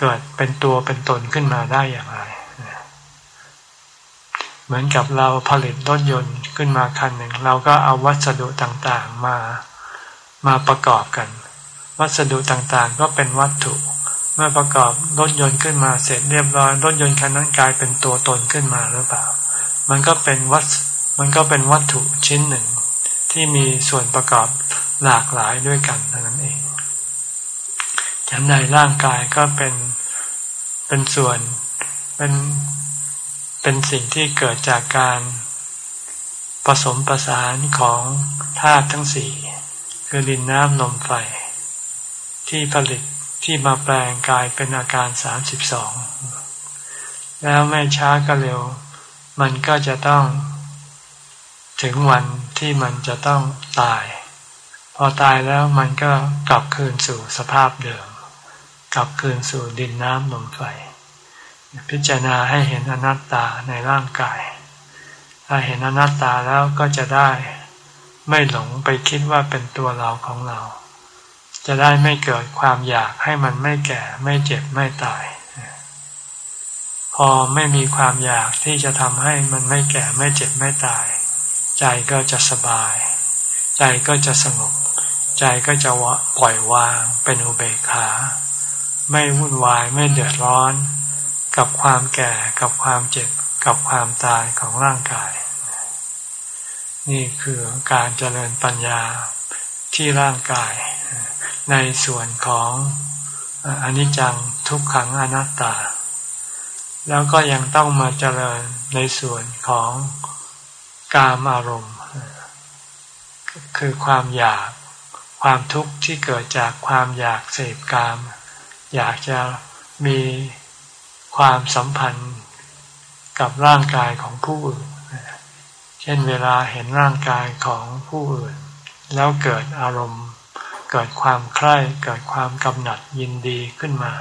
เกิดเป็นตัวเป็นตนขึ้นมาได้อย่างไร เหมือนกับเราผลิตรถยนต์ขึ้นมาคันหนึ่ง เราก็เอาวัสดุต่างๆมามาประกอบกัน วัสดุต่างๆ ก็เป็นวัตถุ เมื่อประกอบรถยนต์ขึ้นมาเสร็จเรียบร้อยรถยนต์คันนั้นกลายเป็นตัวตนขึ้นมาหรือเปล่า มันก็เป็นวัตมันก็เป็นวัตถุชิ้นหนึ่ง ที่มีส่วนประกอบหลากหลายด้วยกันเท่านั้นเอง จำในร่างกายก็เป็นเป็นส่วนเป็นเป็นสิ่งที่เกิดจากการผสมประสานของธาตุทั้งสี่คือดินน้ำลมไฟ ที่ผลิตที่มาแปลงกายเป็นอาการสามสิบสองแล้วไม่ช้าก็เร็ว มันก็จะต้อง ถึงวันที่มันจะต้องตาย พอตายแล้วมันก็กลับคืนสู่สภาพเดิม กลับคืนสู่ดินน้ำลมไฟ พิจารณาให้เห็นอนัตตาในร่างกาย ถ้าเห็นอนัตตาแล้วก็จะได้ไม่หลงไปคิดว่าเป็นตัวเราของเรา จะได้ไม่เกิดความอยากให้มันไม่แก่ไม่เจ็บไม่ตาย พอไม่มีความอยากที่จะทำให้มันไม่แก่ไม่เจ็บไม่ตาย ใจก็จะสบาย ใจก็จะสงบ ใจก็จะวะปล่อยวางเป็นอุเบกขา ไม่วุ่นวายไม่เดือดร้อน กับความแก่กับความเจ็บ กับความตายของร่างกาย นี่คือการเจริญปัญญาที่ร่างกาย ในส่วนของอนิจจังทุกขังอนัตตา แล้วก็ยังต้องมาเจริญในส่วนของกามอารมณ์ คือความอยากความทุกข์ที่เกิดจากความอยากเสพกาม อยากจะมีความสัมพันธ์กับร่างกายของผู้อื่น เช่นเวลาเห็นร่างกายของผู้อื่น แล้วเกิดอารมณ์ เกิดความใคร่เกิดความกำหนัดยินดีขึ้นมา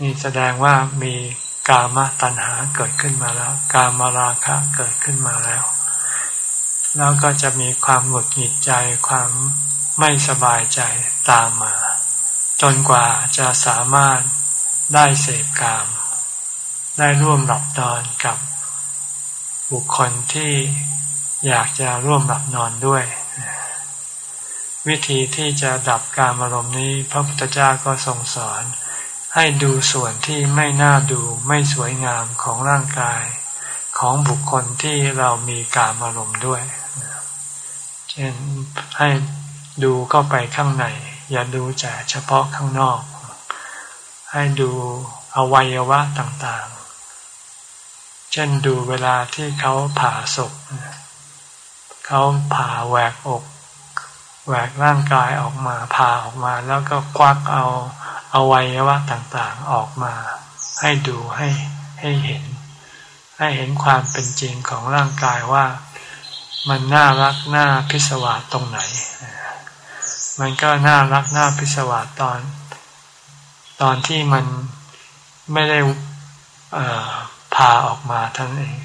นี่แสดงว่ามีกามตัณหาเกิดขึ้นมาแล้ว กามราคะเกิดขึ้นมาแล้ว แล้วก็จะมีความหงุดหงิดใจความไม่สบายใจตามมา จนกว่าจะสามารถได้เสพกาม ได้ร่วมหลับนอนกับบุคคลที่อยากจะร่วมหลับนอนด้วย วิธีที่จะดับการอารมณ์นี้ พระพุทธเจ้าก็ทรงสอน ให้ดูส่วนที่ไม่น่าดูไม่สวยงามของร่างกาย ของบุคคลที่เรามีการอารมณ์ด้วย เช่นให้ดูเข้าไปข้างใน อย่าดูแต่เฉพาะข้างนอก ให้ดูอวัยวะต่างๆ เช่นดูเวลาที่เขาผ่าศพเขาผ่าแหวกอกแหวกร่างกายออกมาผ่าออกมา แล้วก็ควักเอาอาวัยวะต่างๆออกมา ให้ดูให้ให้เห็น ให้เห็นความเป็นจริงของร่างกายว่ามันน่ารักน่าพิศวาสตรงไหน มันก็น่ารักน่าพิศวาสตอน ตอนที่มันไม่ได้ผ่าออกมาท่านเอง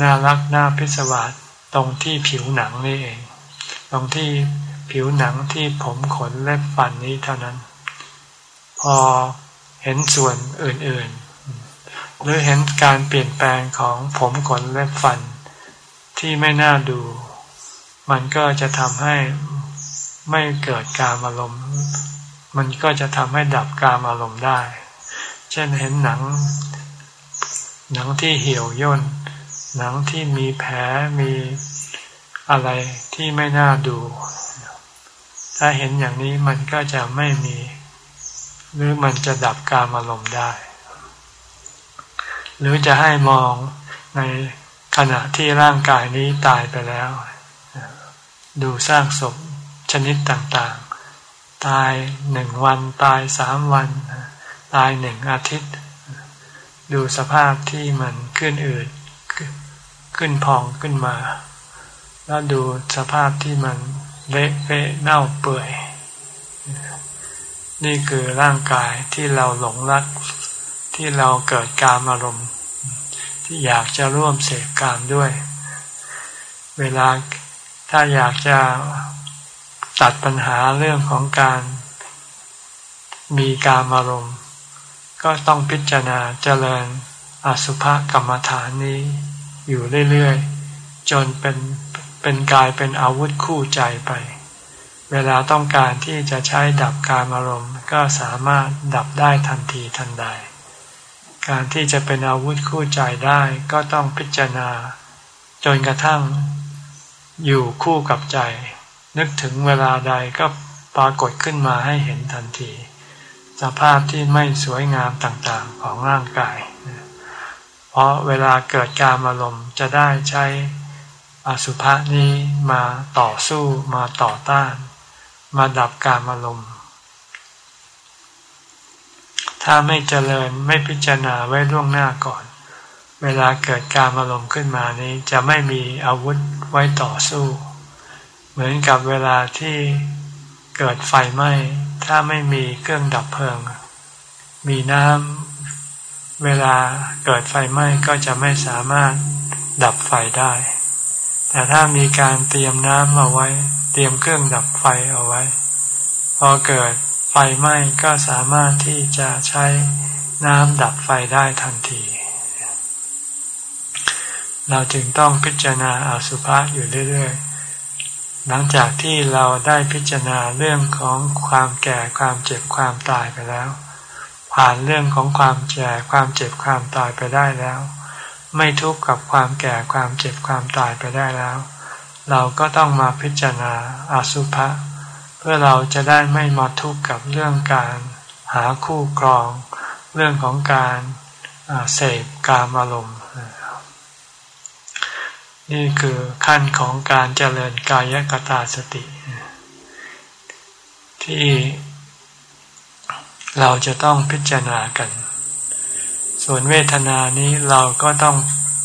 น่ารักน่าพิศวาสตรงที่ผิวหนังนี่เอง ตรงที่ผิวหนังที่ผมขนเล็บฟันนี้เท่านั้น พอเห็นส่วนอื่นๆ หรือเห็นการเปลี่ยนแปลงของผมขนเล็บฟันที่ไม่น่าดู มันก็จะทำให้ ไม่เกิดการอารมณ์ มันก็จะทำให้ดับการอารมณ์ได้ เช่นเห็นหนัง หนังที่เหี่ยวย่น หนังที่มีแผลมีอะไรที่ไม่น่าดู ถ้าเห็นอย่างนี้มันก็จะไม่มี หรือมันจะดับการอารมณ์ได้ หรือจะให้มองในขณะที่ร่างกายนี้ตายไปแล้ว ดูสร้างศพ ชนิดต่างๆ ตายหนึ่งวันตายสามวัน ตายหนึ่งอาทิตย์ ดูสภาพที่มันขึ้นอืดขึ้นพองขึ้นมา แล้วดูสภาพที่มันเละเะเน่าเปื่อย นี่คือร่างกายที่เราหลงรักที่เราเกิดการอารมณ์ ที่อยากจะร่วมเสพกามด้วย เวลาถ้าอยากจะ ตัดปัญหาเรื่องของการมีการอารมณ์ ก็ต้องพิจารณาเจริญอสุภกรรมฐานนี้อยู่เรื่อยๆ จนเป็นเป็นกายเป็นอาวุธคู่ใจไป เวลาต้องการที่จะใช้ดับการอารมณ์ ก็สามารถดับได้ทันทีทันใด การที่จะเป็นอาวุธคู่ใจได้ก็ต้องพิจารณา จนกระทั่งอยู่คู่กับใจ นึกถึงเวลาใดก็ปรากฏขึ้นมาให้เห็นทันที สภาพที่ไม่สวยงามต่างๆของร่างกาย เพราะเวลาเกิดการอารมณ์จะได้ใช้อสุภะนี้มาต่อสู้มาต่อต้าน มาดับการอารมณ์ถ้าไม่เจริญไม่พิจารณาไว้ล่วงหน้าก่อน เวลาเกิดการอารมณ์ขึ้นมานี้จะไม่มีอาวุธไว้ต่อสู้ เหมือนกับเวลาที่เกิดไฟไหม้ถ้าไม่มีเครื่องดับเพลิง มีน้ำเวลาเกิดไฟไหม้ก็จะไม่สามารถดับไฟได้ แต่ถ้ามีการเตรียมน้ำเอาไว้ เตรียมเครื่องดับไฟเอาไว้ พอเกิดไฟไหม้ก็สามารถที่จะใช้น้ำดับไฟได้ทันที เราจึงต้องพิจารณาอาสุภะอยู่เรื่อยๆ หลังจากที่เราได้พิจารณาเรื่องของความแก่ความเจ็บความตายไปแล้ว ผ่านเรื่องของความแก่ความเจ็บความตายไปได้แล้ว ไม่ทุกข์กับความแก่ความเจ็บความตายไปได้แล้ว เราก็ต้องมาพิจารณาอาสุภะเพื่อเราจะได้ไม่มาทุกข์กับเรื่องการหาคู่ครอง เรื่องของการเสพกามอารมณ์ นี่คือขั้นของการเจริญกายกตาสติ ที่เราจะต้องพิจารณากัน ส่วนเวทนานี้เราก็ต้อง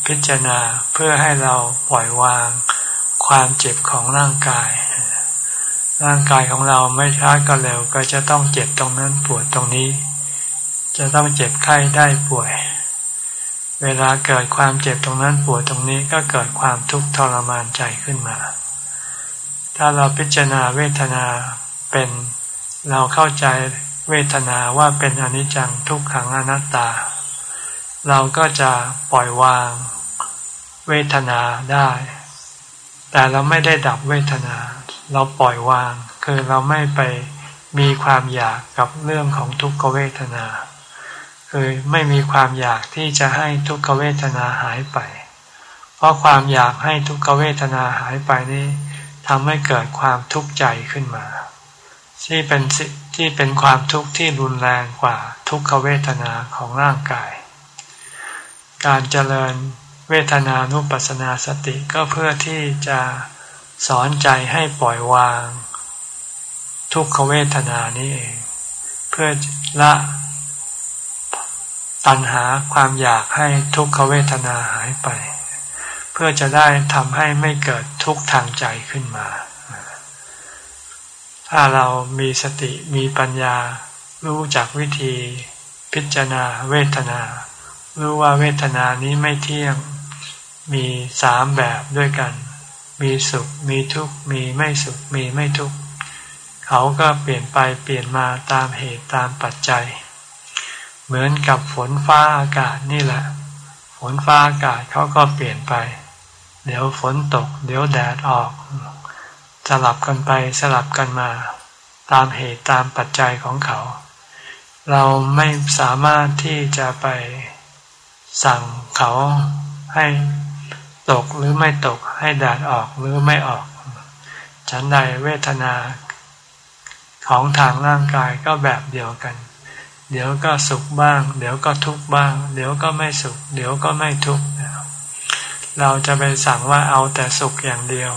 พิจารณาเพื่อให้เราปล่อยวางความเจ็บของร่างกาย ร่างกายของเราไม่ช้าก็เร็วก็จะต้องเจ็บตรงนั้นปวดตรงนี้ จะต้องเจ็บไข้ได้ป่วย เวลาเกิดความเจ็บตรงนั้นปวดตรงนี้ก็เกิดความทุกข์ทรมานใจขึ้นมา ถ้าเราพิจารณาเวทนาเป็นเราเข้าใจเวทนาว่าเป็นอนิจจังทุกขังอนัตตา เราก็จะปล่อยวางเวทนาได้ แต่เราไม่ได้ดับเวทนา เราปล่อยวาง คือเราไม่ไปมีความอยากกับเรื่องของทุกขเวทนา คือไม่มีความอยากที่จะให้ทุกขเวทนาหายไป เพราะความอยากให้ทุกขเวทนาหายไปนี้ทำให้เกิดความทุกข์ใจขึ้นมา ที่เป็นที่เป็นความทุกข์ที่รุนแรงกว่าทุกขเวทนาของร่างกาย การเจริญเวทนานุปัสสนาสติก็เพื่อที่จะสอนใจให้ปล่อยวาง ทุกขเวทนานี้เอง เพื่อละ ตัณหาความอยากให้ทุกขเวทนาหายไป เพื่อจะได้ทำให้ไม่เกิดทุกข์ทางใจขึ้นมา ถ้าเรามีสติมีปัญญา รู้จักวิธีพิจารณาเวทนา รู้ว่าเวทนานี้ไม่เที่ยงมีสามแบบด้วยกัน มีสุขมีทุกข์มีไม่สุขมีไม่ทุกข์เขาก็เปลี่ยนไปเปลี่ยนมาตามเหตุตามปัจจัย เหมือนกับฝนฟ้าอากาศนี่แหละ ฝนฟ้าอากาศเขาก็เปลี่ยนไป เดี๋ยวฝนตก เดี๋ยวแดดออก สลับกันไปสลับกันมา ตามเหตุตามปัจจัยของเขา เราไม่สามารถที่จะไปสั่งเขาให้ตกหรือไม่ตกให้แดดออกหรือไม่ออก ฉันใดเวทนาของทางร่างกายก็แบบเดียวกัน เดี๋ยวก็สุขบ้าง เดี๋ยวก็ทุกข์บ้าง เดี๋ยวก็ไม่สุข เดี๋ยวก็ไม่ทุกข์เราจะไปสั่งว่าเอาแต่สุขอย่างเดียว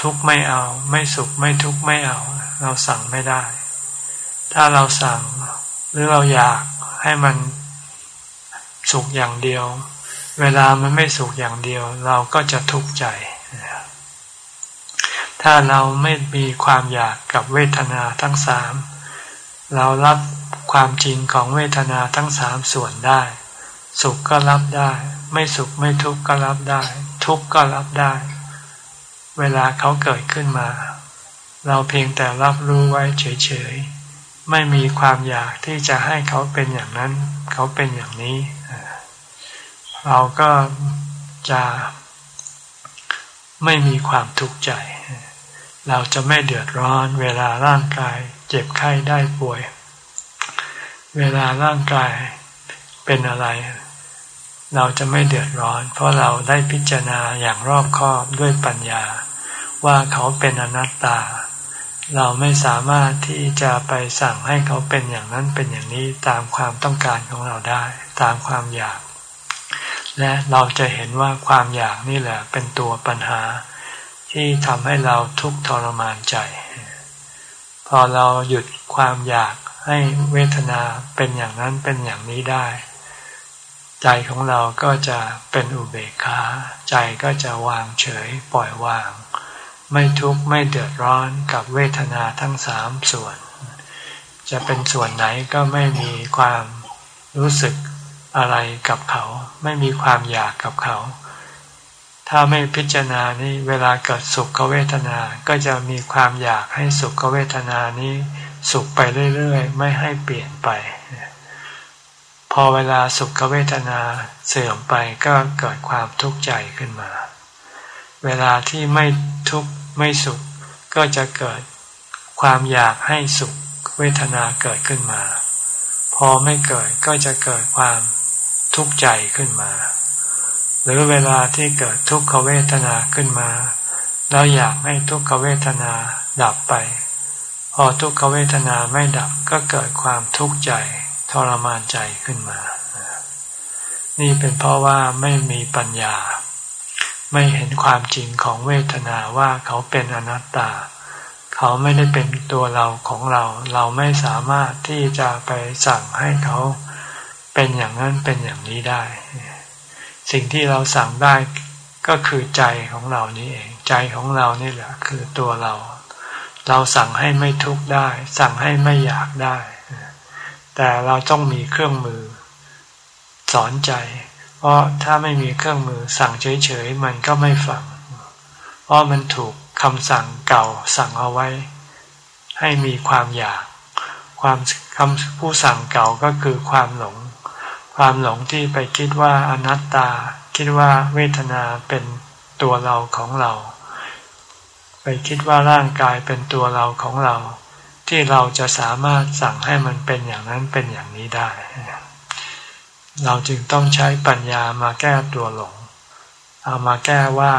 ทุกข์ไม่เอา ไม่สุขไม่ทุกข์ไม่เอา เราสั่งไม่ได้ ถ้าเราสั่งหรือเราอยากให้มันสุขอย่างเดียว เวลามันไม่สุขอย่างเดียว เราก็จะทุกข์ใจ ถ้าเราไม่มีความอยากกับเวทนาทั้งสามเรารับ ความจริงของเวทนาทั้งสามส่วนได้ สุขก็รับได้ ไม่สุขไม่ทุกข์ก็รับได้ ทุกข์ก็รับได้ เวลาเขาเกิดขึ้นมา เราเพียงแต่รับรู้ไว้เฉยๆ ไม่มีความอยากที่จะให้เขาเป็นอย่างนั้น เขาเป็นอย่างนี้ เราก็จะไม่มีความทุกข์ใจ เราจะไม่เดือดร้อนเวลาร่างกาย เจ็บไข้ได้ป่วย เวลาร่างกายเป็นอะไร เราจะไม่เดือดร้อน เพราะเราได้พิจารณาอย่างรอบคอบด้วยปัญญา ว่าเขาเป็นอนัตตา เราไม่สามารถที่จะไปสั่งให้เขาเป็นอย่างนั้นเป็นอย่างนี้ตามความต้องการของเราได้ ตามความอยาก และเราจะเห็นว่าความอยากนี่แหละเป็นตัวปัญหา ที่ทำให้เราทุกข์ทรมานใจ พอเราหยุดความอยาก ให้เวทนาเป็นอย่างนั้นเป็นอย่างนี้ได้ ใจของเราก็จะเป็นอุเบกขาใจก็จะวางเฉยปล่อยวาง ไม่ทุกข์ไม่เดือดร้อนกับเวทนาทั้งสามส่วน จะเป็นส่วนไหนก็ไม่มีความรู้สึกอะไรกับเขา ไม่มีความอยากกับเขา ถ้าไม่พิจารณานี้เวลาเกิดสุขเวทนา ก็จะมีความอยากให้สุขเวทนานี้ สุขไปเรื่อยๆ ไม่ให้เปลี่ยนไป พอเวลาสุขเวทนาเสื่อมไปก็เกิดความทุกข์ใจขึ้นมา เวลาที่ไม่ทุกข์ไม่สุข ก็จะเกิดความอยากให้สุขเวทนาเกิดขึ้นมา พอไม่เกิดก็จะเกิดความทุกข์ใจขึ้นมา หรือเวลาที่เกิดทุกขเวทนาขึ้นมาเราอยากให้ทุกขเวทนาดับไป อทุกขเวทนาไม่ดับก็เกิดความทุกข์ใจทรมานใจขึ้นมา นี่เป็นเพราะว่าไม่มีปัญญา ไม่เห็นความจริงของเวทนาว่าเขาเป็นอนัตตา เขาไม่ได้เป็นตัวเราของเรา เราไม่สามารถที่จะไปสั่งให้เขาเป็นอย่างนั้นเป็นอย่างนี้ได้ สิ่งที่เราสั่งได้ก็คือใจของเรานี่เอง ใจของเรานี่แหละคือตัวเรา เราสั่งให้ไม่ทุกข์ได้ สั่งให้ไม่อยากได้ แต่เราต้องมีเครื่องมือ สอนใจ เพราะถ้าไม่มีเครื่องมือ สั่งเฉยๆมันก็ไม่ฟัง เพราะมันถูกคำสั่งเก่าสั่งเอาไว้ ให้มีความอยาก ความคำผู้สั่งเก่าก็คือความหลง ความหลงที่ไปคิดว่าอนัตตา คิดว่าเวทนาเป็นตัวเราของเรา ไปคิดว่าร่างกายเป็นตัวเราของเรา ที่เราจะสามารถสั่งให้มันเป็นอย่างนั้นเป็นอย่างนี้ได้ เราจึงต้องใช้ปัญญามาแก้ตัวหลง เอามาแก้ว่า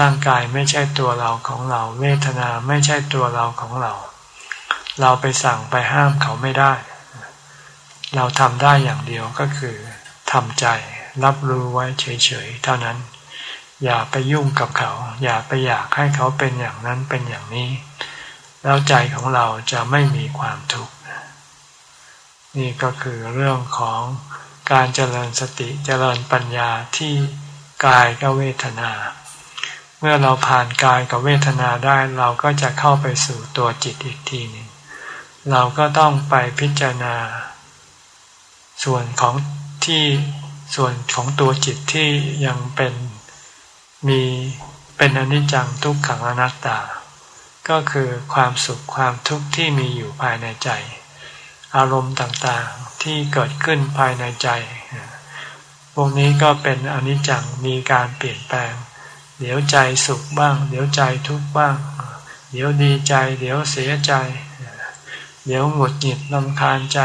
ร่างกายไม่ใช่ตัวเราของเรา เวทนาไม่ใช่ตัวเราของเรา เราไปสั่งไปห้ามเขาไม่ได้ เราทำได้อย่างเดียวก็คือทำใจรับรู้ไว้เฉยๆเท่านั้น อย่าไปยุ่งกับเขา อย่าไปอยากให้เขาเป็นอย่างนั้นเป็นอย่างนี้ แล้วใจของเราจะไม่มีความทุกข์นี่ก็คือเรื่องของการเจริญสติเจริญปัญญาที่กายกับเวทนา เมื่อเราผ่านกายกับเวทนาได้เราก็จะเข้าไปสู่ตัวจิตอีกทีหนึ่งเราก็ต้องไปพิจารณา ส่วนของที่ส่วนของตัวจิตที่ยังเป็น มีเป็นอนิจจังทุกขังอนัตตา ก็คือความสุขความทุกข์ที่มีอยู่ภายในใจ อารมณ์ต่างๆที่เกิดขึ้นภายในใจพวกนี้ก็เป็นอนิจจังมีการเปลี่ยนแปลง เดี๋ยวใจสุขบ้าง เดี๋ยวใจทุกข์บ้าง เดี๋ยวดีใจ เดี๋ยวเสียใจ เดี๋ยวหงุดหงิดลำคาญใจ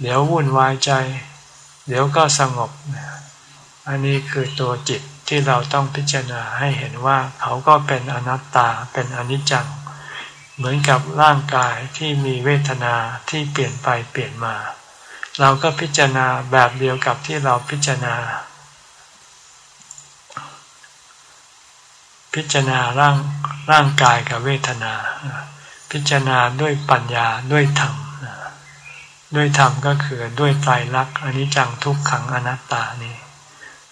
เดี๋ยววุ่นวายใจ เดี๋ยวก็สงบ อันนี้คือตัวจิต ที่เราต้องพิจารณาให้เห็นว่าเขาก็เป็นอนัตตาเป็นอนิจจัง เหมือนกับร่างกายที่มีเวทนาที่เปลี่ยนไปเปลี่ยนมา เราก็พิจารณาแบบเดียวกับที่เราพิจารณา พิจารณาร่างร่างกายกับเวทนา พิจารณาด้วยปัญญาด้วยธรรมด้วยธรรมก็คือด้วยไตรลักษณ์อนิจจังทุกขังอนัตตานี่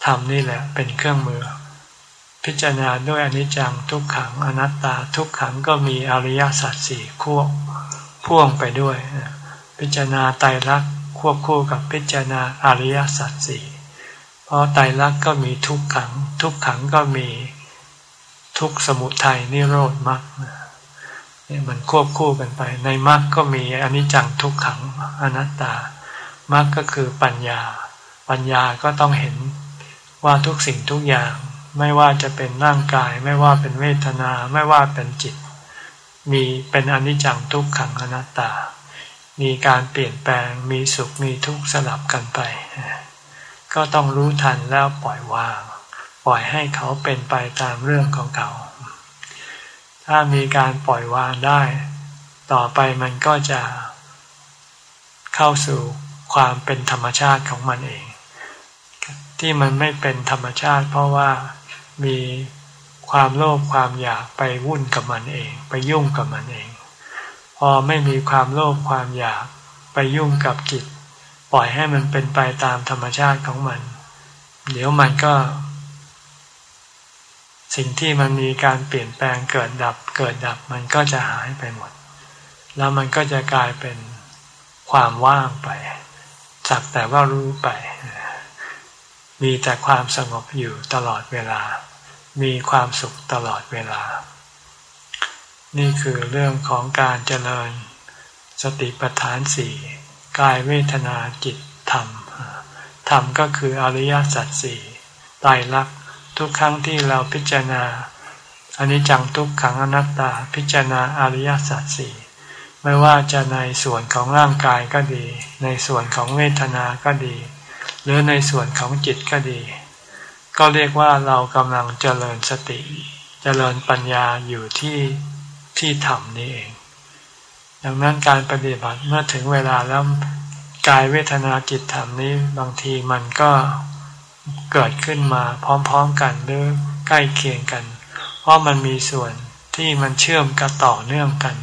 ธรรมนี่แหละเป็นเครื่องมือ พิจารณาด้วยอนิจจังทุกขังอนัตตาทุกขังก็มีอริยสัจสี่ควบพ่วงไปด้วย พิจารณาไตรลักษณ์ควบคู่กับพิจารณาอริยสัจสี่เพราะไตรลักษณ์ก็มีทุกขัง ทุกขังก็มีทุกสมุทัยนิโรธมรรคเนี่ยมันควบคู่กันไป ในมรรคก็มีอนิจจังทุกขังอนัตตามรรคก็คือปัญญา ปัญญาก็ต้องเห็น ว่าทุกสิ่งทุกอย่าง ไม่ว่าจะเป็นร่างกาย ไม่ว่าเป็นเวทนา ไม่ว่าเป็นจิต มีเป็นอนิจจังทุกขังอนัตตา มีการเปลี่ยนแปลงมีสุขมีทุกข์สลับกันไป ก็ต้องรู้ทันแล้วปล่อยวาง ปล่อยให้เขาเป็นไปตามเรื่องของเขาถ้ามีการปล่อยวางได้ ต่อไปมันก็จะเข้าสู่ความเป็นธรรมชาติของมันเอง ที่มันไม่เป็นธรรมชาติ เพราะว่ามีความโลภความอยากไปวุ่นกับมันเอง ไปยุ่งกับมันเอง พอไม่มีความโลภความอยากไปยุ่งกับจิต ปล่อยให้มันเป็นไปตามธรรมชาติของมัน เดี๋ยวมันก็ สิ่งที่มันมีการเปลี่ยนแปลงเกิดดับ เกิดดับมันก็จะหายไปหมด แล้วมันก็จะกลายเป็นความว่างไปสักแต่ว่ารู้ไป มีแต่ความสงบอยู่ตลอดเวลา มีความสุขตลอดเวลา นี่คือเรื่องของการเจริญ สติปัฏฐานสี่กายเวทนาจิตธรรม ธรรมก็คืออริยสัจสี่ไตรลักษณ์ทุกครั้งที่เราพิจารณาอันนี้จังทุกขังอนัตตาพิจารณาอริยสัจสี่ไม่ว่าจะในส่วนของร่างกายก็ดี ในส่วนของเวทนาก็ดี หรือในส่วนของจิตก็ดี ก็เรียกว่าเรากำลังเจริญสติ เจริญปัญญาอยู่ที่ที่ธรรมนี้เอง ดังนั้นการปฏิบัติเมื่อถึงเวลาแล้วกายเวทนาจิตธรรมนี้บางทีมันก็เกิดขึ้นมาพร้อมๆกันหรือใกล้เคียงกัน เพราะมันมีส่วนที่มันเชื่อมกันต่อเนื่องกัน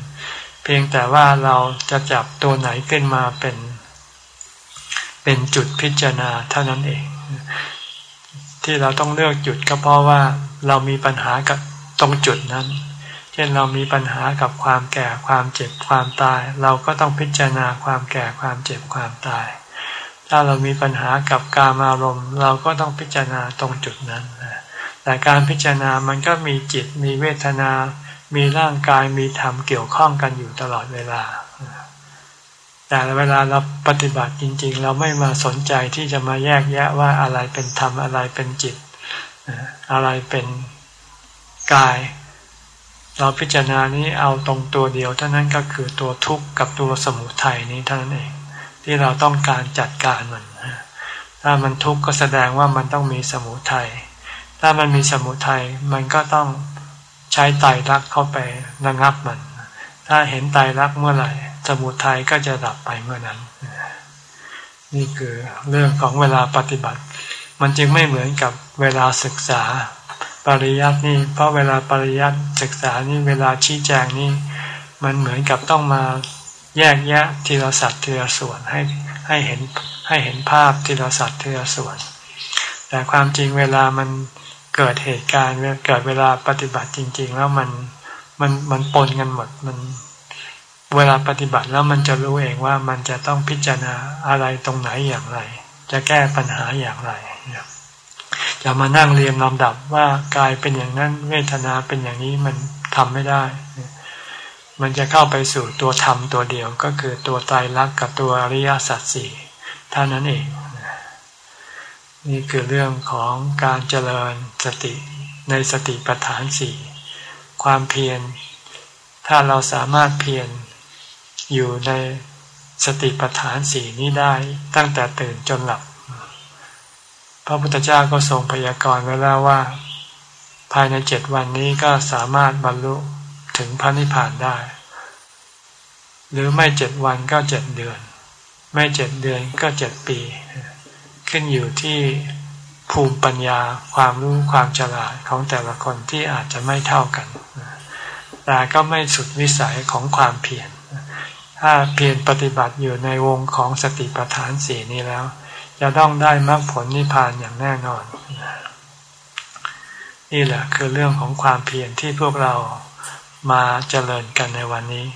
เพียงแต่ว่าเราจะจับตัวไหนขึ้นมาเป็น เป็นจุดพิจารณาเท่านั้นเอง ที่เราต้องเลือกจุดก็เพราะว่าเรามีปัญหากับตรงจุดนั้น เช่นเรามีปัญหากับความแก่ความเจ็บความตาย เราก็ต้องพิจารณาความแก่ความเจ็บความตาย ถ้าเรามีปัญหากับการอารมณ์ เราก็ต้องพิจารณาตรงจุดนั้น แต่การพิจารณามันก็มีจิตมีเวทนา มีร่างกายมีธรรมเกี่ยวข้องกันอยู่ตลอดเวลา แต่เวลาเราปฏิบัติจริง ๆ เราไม่มาสนใจที่จะมาแยกแยะว่าอะไรเป็นธรรมอะไรเป็นจิต อะไรเป็นกาย เราพิจารณานี้เอาตรงตัวเดียวเท่านั้นก็คือตัวทุกข์กับตัวสมุทัยนี้เท่านั้นเอง ที่เราต้องการจัดการมัน ถ้ามันทุกข์ก็แสดงว่ามันต้องมีสมุทัยถ้ามันมีสมุทัยมันก็ต้องใช้ไตรลักเข้าไประงับมัน ถ้าเห็นไตรลักเมื่อไหร่ มุทัยก็จะดับไปเมื่อนั้น นี่คือเรื่องของเวลาปฏิบัติ มันจึงไม่เหมือนกับเวลาศึกษาปริยัตินี่เพราะเวลาปริยัติศึกษานี่เวลาชี้แจงนี่มันเหมือนกับต้องมาแยกแยะทีละสัตว์ทีละส่วนให้ให้เห็นให้เห็นภาพทีละสัตว์ทีละส่วน แต่ความจริงเวลามันเกิดเหตุการณ์เกิดเวลาปฏิบัติจริง ๆ แล้วมันมันมันปนกันหมดมัน เวลาปฏิบัติแล้วมันจะรู้เองว่ามันจะต้องพิจารณาอะไรตรงไหนอย่างไร จะแก้ปัญหาอย่างไรจะมานั่งเรียงลำดับว่ากายเป็นอย่างนั้นเวทนาเป็นอย่างนี้มันทำไม่ได้ มันจะเข้าไปสู่ตัวธรรมตัวเดียวก็คือตัวไตรลักษณ์กับตัวอริยสัจสี่เท่านั้นเองนี่คือเรื่องของการเจริญสติในสติปัฏฐานสี่ความเพียรถ้าเราสามารถเพียร อยู่ในสติปัฏฐานสี่นี้ได้ตั้งแต่ตื่นจนหลับ พระพุทธเจ้าก็ทรงพยากรณ์ไว้แล้วว่า ภายในเจ็ดวันนี้ก็สามารถบรรลุถึงพระนิพพานได้ หรือไม่เจ็ดวันก็เจ็ดเดือน ไม่เจ็ดเดือนก็เจ็ดปี ขึ้นอยู่ที่ภูมิปัญญาความรู้ความฉลาดของแต่ละคนที่อาจจะไม่เท่ากันแต่ก็ไม่สุดวิสัยของความเพียร ถ้าเพียรปฏิบัติอยู่ในวงของสติปัฏฐานสี่นี้แล้ว จะต้องได้มรรคผลนิพพานอย่างแน่นอน นี่แหละคือเรื่องของความเพียรที่พวกเรามาเจริญกันในวันนี้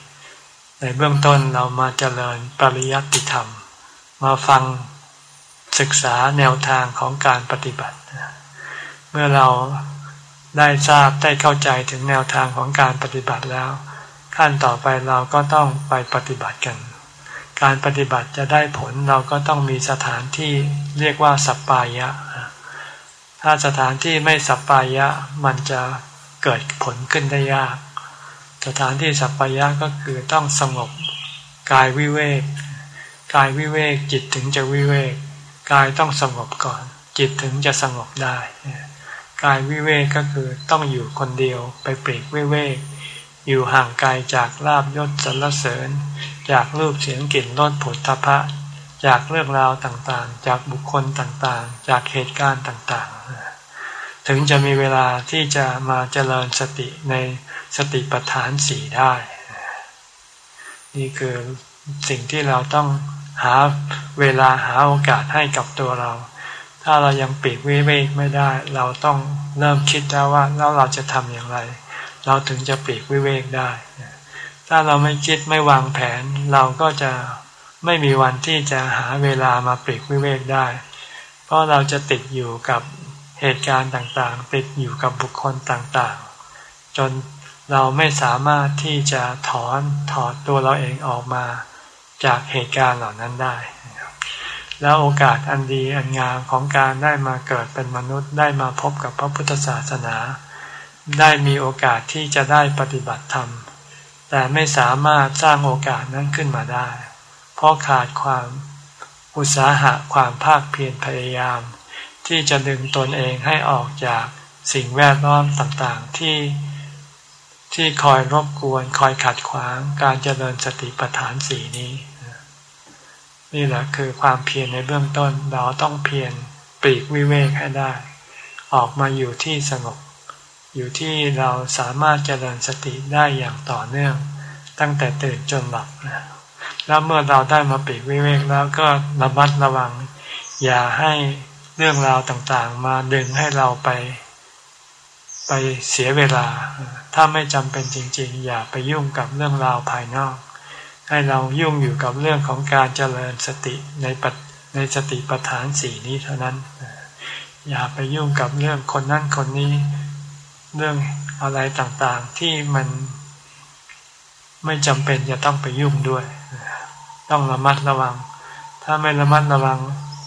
ในเบื้องต้นเรามาเจริญปริยัติธรรม มาฟังศึกษาแนวทางของการปฏิบัติ เมื่อเราได้ทราบได้เข้าใจถึงแนวทางของการปฏิบัติแล้ว ขั้นต่อไปเราก็ต้องไปปฏิบัติกัน การปฏิบัติจะได้ผลเราก็ต้องมีสถานที่เรียกว่าสัปปายะ ถ้าสถานที่ไม่สัปปายะมันจะเกิดผลขึ้นได้ยาก สถานที่สัปปายะก็คือต้องสงบกายวิเวกกายวิเวกจิตถึงจะวิเวกกายต้องสงบก่อน จิตถึงจะสงบได้ กายวิเวกก็คือต้องอยู่คนเดียวไปปรีกวิเวก อยู่ห่างไกลจากลาบยศสรรเสริญ จากรูปเสียงกลิ่นรสผลทพะ จากเรื่องราวต่างๆ จากบุคคลต่างๆ จากเหตุการณ์ต่างๆ ถึงจะมีเวลาที่จะมาเจริญสติในสติปัฏฐานสี่ได้ นี่คือสิ่งที่เราต้องหาเวลาหาโอกาสให้กับตัวเรา ถ้าเรายังปีกวิเวกไม่ได้ เราต้องเริ่มคิดแล้วว่าแล้วเราจะทำอย่างไร เราถึงจะปีกวิเวกได้ ถ้าเราไม่คิดไม่วางแผน เราก็จะไม่มีวันที่จะหาเวลามาปีกวิเวกได้ เพราะเราจะติดอยู่กับเหตุการณ์ต่างๆ ติดอยู่กับบุคคลต่างๆ จนเราไม่สามารถที่จะถอนถอดตัวเราเองออกมาจากเหตุการณ์เหล่านั้นได้ แล้วโอกาสอันดีอันงามของการได้มาเกิดเป็นมนุษย์ได้มาพบกับพระพุทธศาสนา ได้มีโอกาสที่จะได้ปฏิบัติธรรม แต่ไม่สามารถสร้างโอกาสนั้นขึ้นมาได้ เพราะขาดความอุตสาหะความภาคเพียรพยายาม ที่จะดึงตนเองให้ออกจากสิ่งแวดล้อมต่างๆที่ที่คอยรบกวนคอยขัดขวางการเจริญสติปัฏฐานสีนี้ นี่แหละคือความเพียรในเบื้องต้นเราต้องเพียรปลีกวิเวกให้ได้ ออกมาอยู่ที่สงบ อยู่ที่เราสามารถเจริญสติได้อย่างต่อเนื่อง ตั้งแต่ตื่นจนหลับแล้วเมื่อเราได้มาปีกวิเวกแล้วก็ระมัดระวัง อย่าให้เรื่องราวต่างๆ มาดึงให้เราไป ไปเสียเวลา ถ้าไม่จำเป็นจริง ๆ อย่าไปยุ่งกับเรื่องราวภายนอก ให้เรายุ่งอยู่กับเรื่องของการเจริญสติในปัจในสติปัฏฐานสี่นี้เท่านั้น อย่าไปยุ่งกับเรื่องคนนั้นคนนี้ เรื่องอะไรต่างๆที่มันไม่จำเป็นจะต้องไปยุ่งด้วย ต้องระมัดระวัง ถ้าไม่ระมัดระวัง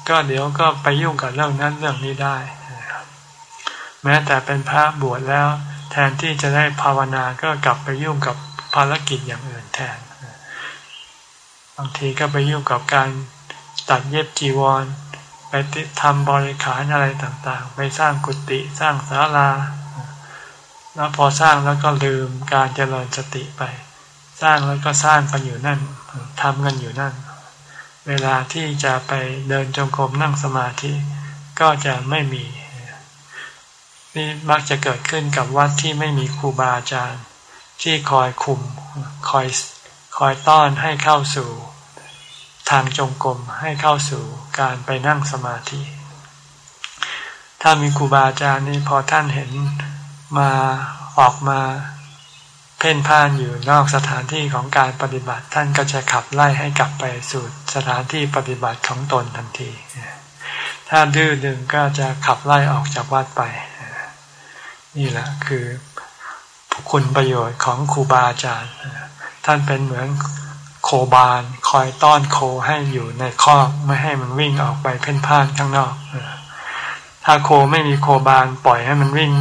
ก็เดี๋ยวก็ไปยุ่งกับเรื่องนั้นเรื่องนี้ได้ แม้แต่เป็นพระบวชแล้ว แทนที่จะได้ภาวนาก็กลับไปยุ่งกับภารกิจอย่างอื่นแทน บางทีก็ไปยุ่งกับการตัดเย็บจีวร ไปทำบริขารอะไรต่างๆ ไปสร้างกุฏิสร้างศาลา แล้วพอสร้างแล้วก็ลืมการเจริญสติไป สร้างแล้วก็สร้างกันอยู่นั่นทำกันอยู่นั่น เวลาที่จะไปเดินจงกรมนั่งสมาธิก็จะไม่มี นี่มักจะเกิดขึ้นกับวัดที่ไม่มีครูบาอาจารย์ ที่คอยคุมคอยคอยต้อนให้เข้าสู่ ทางจงกรมให้เข้าสู่การไปนั่งสมาธิ ถ้ามีครูบาอาจารย์นี่พอท่านเห็น มาออกมาเพ่นพ่านอยู่นอกสถานที่ของการปฏิบัติ ท่านก็จะขับไล่ให้กลับไปสู่สถานที่ปฏิบัติของตนทันที ถ้าดื้อดึงก็จะขับไล่ออกจากวัดไป นี่แหละคือคุณประโยชน์ของครูบาอาจารย์ ท่านเป็นเหมือนโคบาลคอยต้อนโคให้อยู่ในคอกไม่ให้มันวิ่งออกไปเพ่นพ่านข้างนอก ถ้าโคไม่มีโคบาลปล่อยให้มันวิ่ง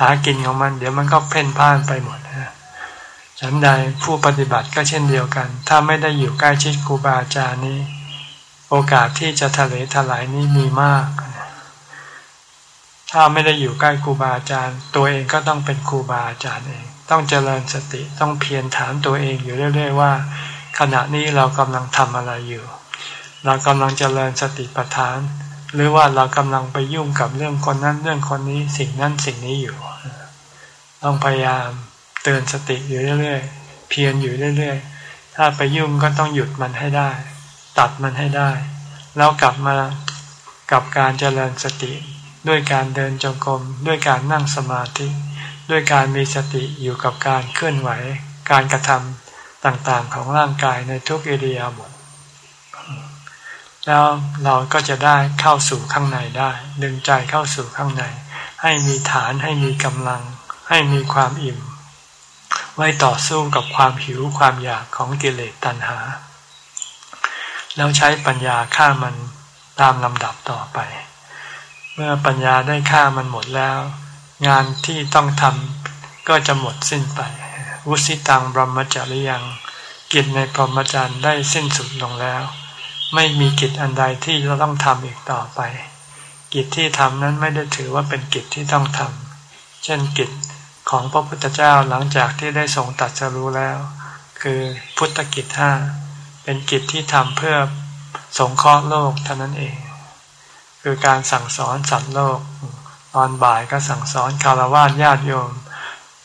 หากินของมัน เดี๋ยวมันก็เพ่นพ่านไปหมดนะฉันใดผู้ปฏิบัติก็เช่นเดียวกัน ถ้าไม่ได้อยู่ใกล้ชิดครูบาอาจารย์นี้ โอกาสที่จะทะเลทลายนี้มีมาก ถ้าไม่ได้อยู่ใกล้ครูบาอาจารย์ ตัวเองก็ต้องเป็นครูบาอาจารย์เอง ต้องเจริญสติต้องเพียรถามตัวเองอยู่เรื่อยๆว่า ขณะนี้เรากำลังทำอะไรอยู่ เรากำลังเจริญสติปัฏฐาน หรือว่าเรากำลังไปยุ่งกับเรื่องคนนั้นเรื่องคนนี้สิ่งนั้นสิ่งนี้อยู่ ต้องพยายามเตือนสติอยู่เรื่อยๆ เพียรอยู่เรื่อยๆ ถ้าไปยุ่งก็ต้องหยุดมันให้ได้ ตัดมันให้ได้ แล้วกลับมากับการเจริญสติ ด้วยการเดินจงกรมด้วยการนั่งสมาธิ ด้วยการมีสติอยู่กับการเคลื่อนไหว การกระทำต่างๆของร่างกายในทุกอิริยาบถ แล้วเราก็จะได้เข้าสู่ข้างในได้ ดึงใจเข้าสู่ข้างใน ให้มีฐานให้มีกำลัง ให้มีความอิ่ม ไว้ต่อสู้กับความหิวความอยากของกิเลสตัณหา แล้วใช้ปัญญาฆ่ามันตามลำดับต่อไป เมื่อปัญญาได้ฆ่ามันหมดแล้ว งานที่ต้องทำก็จะหมดสิ้นไป วุสิตังบรมจริยัง กิจในพรหมจรรย์ได้สิ้นสุดลงแล้ว ไม่มีกิจอันใดที่จะต้องทำอีกต่อไป กิจที่ทำนั้นไม่ได้ถือว่าเป็นกิจที่ต้องทำเช่นกิจของพระพุทธเจ้าหลังจากที่ได้ทรงตัดสรู้แล้ว คือพุทธกิจห้าเป็นกิจที่ทำเพื่อสงเคราะห์โลกเท่านั้นเอง คือการสั่งสอนสัตว์โลก ตอนบ่ายก็สั่งสอนคารวะญาติโยม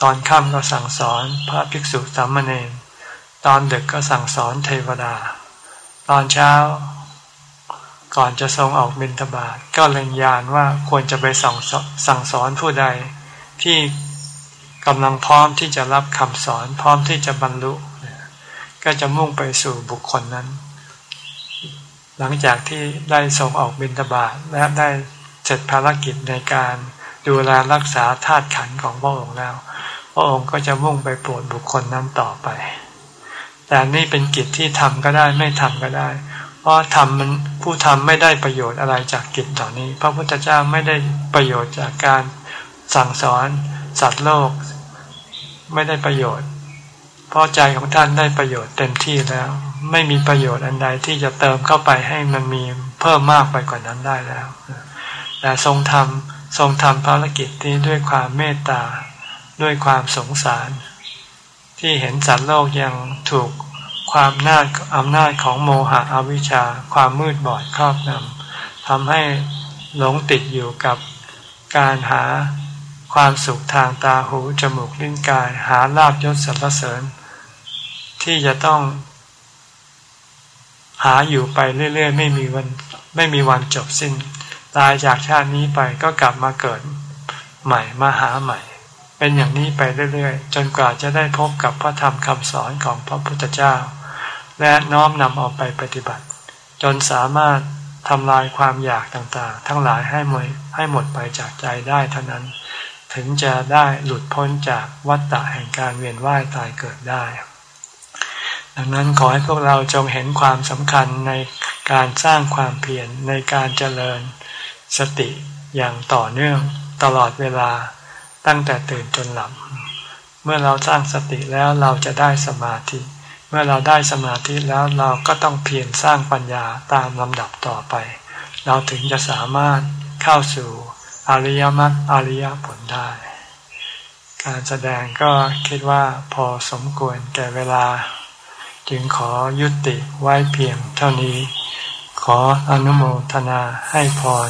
ตอนค่ำก็สั่งสอนพระภิกษุสามเณรตอนดึกก็สั่งสอนเทวดา ตอนเช้า ก่อนจะทรงออกบิณฑบาตก็เล็งยานว่าควรจะไปสั่งสั่งสอนผู้ใดที่กำลังพร้อมที่จะรับคำสอนพร้อมที่จะบรรลุ ก็จะมุ่งไปสู่บุคคลนั้น หลังจากที่ได้ส่งออกบิณฑบาตและได้เสร็จภารกิจในการดูแลรักษาธาตุขันของพระองค์แล้ว พระองค์ก็จะมุ่งไปโปรดบุคคลนั้นต่อไป แต่นี่เป็นกิจที่ทำก็ได้ไม่ทำก็ได้ เพราะทำมันผู้ทำไม่ได้ประโยชน์อะไรจากกิจต่อนี้ พระพุทธเจ้าไม่ได้ประโยชน์จากการสั่งสอนสัตว์โลก ไม่ได้ประโยชน์ เพราะใจของท่านได้ประโยชน์เต็มที่แล้ว ไม่มีประโยชน์อันใดที่จะเติมเข้าไปให้มันมีเพิ่มมากไปกว่านั้นได้แล้วแต่ทรงทำทรงทำภารกิจนี้ด้วยความเมตตาด้วยความสงสาร ที่เห็นสัตว์โลกยังถูกความนาจอำนาจของโมหะอวิชชา ความมืดบอดครอบงำทำให้หลงติดอยู่กับการหาความสุขทางตาหูจมูกลิ้นกาย หาลาบยศสรรเสริญ ที่จะต้อง หาอยู่ไปเรื่อยๆ ไม่มีวันไม่มีวันจบสิ้น ตายจากชาตินี้ไปก็กลับมาเกิดใหม่มาหาใหม่ เป็นอย่างนี้ไปเรื่อยๆ จนกว่าจะได้พบกับพระธรรมคำสอนของพระพุทธเจ้า และน้อมนำเอาไปปฏิบัติ จนสามารถทำลายความอยากต่างๆ ทั้งหลายให้หมดให้หมดไปจากใจได้เท่านั้น ถึงจะได้หลุดพ้นจากวัฏฏะแห่งการเวียนว่ายตายเกิดได้ ดังนั้นขอให้พวกเราจงเห็นความสำคัญในการสร้างความเพียรในการเจริญสติอย่างต่อเนื่องตลอดเวลา ตั้งแต่ตื่นจนหลับ เมื่อเราสร้างสติแล้วเราจะได้สมาธิ เมื่อเราได้สมาธิแล้วเราก็ต้องเพียรสร้างปัญญาตามลำดับต่อไป เราถึงจะสามารถเข้าสู่อริยมรรคอริยผลได้ การแสดงก็คิดว่าพอสมควรแก่เวลา จึงขอยุติไว้เพียงเท่านี้ ขออนุโมทนาให้พร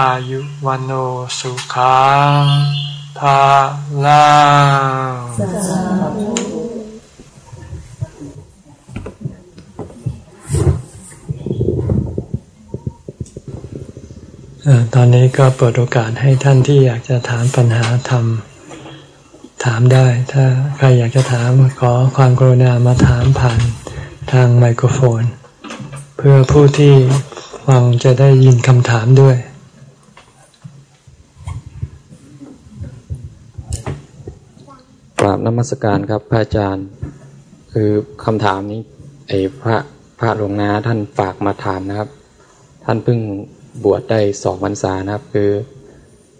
อายุวันโอสุขังภาลังตอนนี้ก็เปิดโอกาสให้ท่านที่อยากจะถามปัญหาธรรม ถามได้ ถ้าใครอยากจะถามขอความกรุณามาถามผ่านทางไมโครโฟน เพื่อผู้ที่ฟังจะได้ยินคำถามด้วย กราบนมัสการครับพระอาจารย์ คือคำถามนี้ไอ้พระพระหลวงนาท่านฝากมาถามนะครับ ท่านเพิ่งบวชได้สองพรรษานะครับ คือ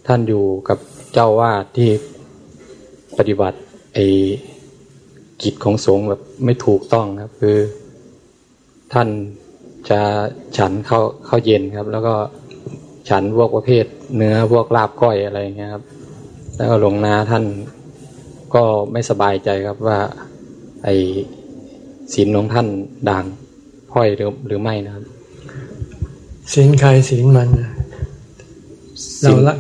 ท่านอยู่กับเจ้าวาดที่ปฏิบัติไอ้กิจของสงฆ์แบบไม่ถูกต้องครับ คือ ท่านจะฉันเข้าเข้าเย็นครับ แล้วก็ฉันพวกประเภทเนื้อพวกลาบก้อยอะไรเงี้ยครับ แล้วก็หลวงนาท่าน ก็ไม่สบายใจครับว่า ไอ้ศีลของท่านด่างพ้อยหรือหรือไม่นะครับศีลใครศีลมันเราละ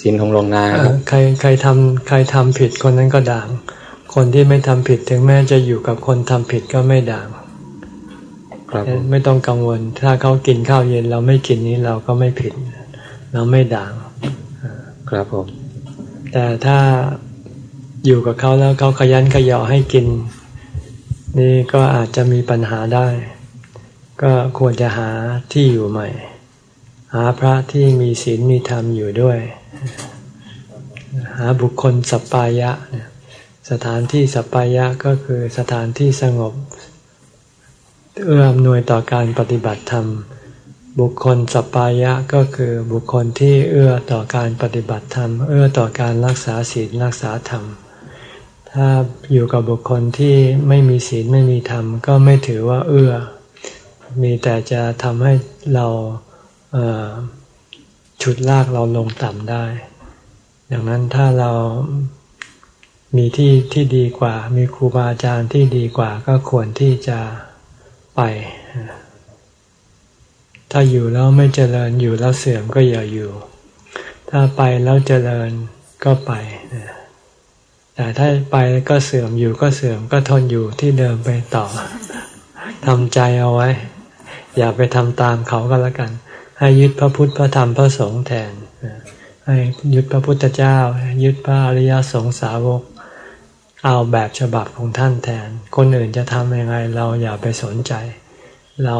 ศีลของลงนาครับใครใครทำใครทำผิดคนนั้นก็ด่าง คนที่ไม่ทำผิดถึงแม้จะอยู่กับคนทำผิดก็ไม่ด่างครับไม่ต้องกังวล ถ้าเขากินข้าวเย็นเราไม่กินนี้เราก็ไม่ผิด เราไม่ด่าง ครับผม แต่ถ้า อยู่กับเขาแล้วเขาขยันขยอให้กิน นี่ก็อาจจะมีปัญหาได้ ก็ควรจะหาที่อยู่ใหม่ หาพระที่มีศีลมีธรรมอยู่ด้วย หาบุคคลสัปปายะ สถานที่สัปปายะก็คือสถานที่สงบเอื้อมหน่วยต่อการปฏิบัติธรรม บุคคลสัปปายะก็คือบุคคลที่เอื้อต่อการปฏิบัติธรรม เอื้อต่อการรักษาศีลรักษาธรรม ถ้าอยู่กับบุคคลที่ไม่มีศีลไม่มีธรรม ก็ไม่ถือว่าเอื้อ มีแต่จะทำให้เราฉุดลากเราลงต่ำได้ ดังนั้นถ้าเรามีที่ที่ดีกว่า มีครูบาอาจารย์ที่ดีกว่า ก็ควรที่จะไป ถ้าอยู่แล้วไม่เจริญอยู่แล้วเสื่อมก็อย่าอยู่ ถ้าไปแล้วเจริญก็ไปนะ แต่ถ้าไปก็เสื่อมอยู่ก็เสื่อมก็ทนอยู่ที่เดิมไปต่อทำใจเอาไว้ อย่าไปทำตามเขาก็แล้วกัน ให้ยึดพระพุทธพระธรรมพระสงฆ์แทนให้ยึดพระพุทธเจ้า ยึดพระอริยสงสาวก เอาแบบฉบับของท่านแทน คนอื่นจะทำยังไงเราอย่าไปสนใจ เรา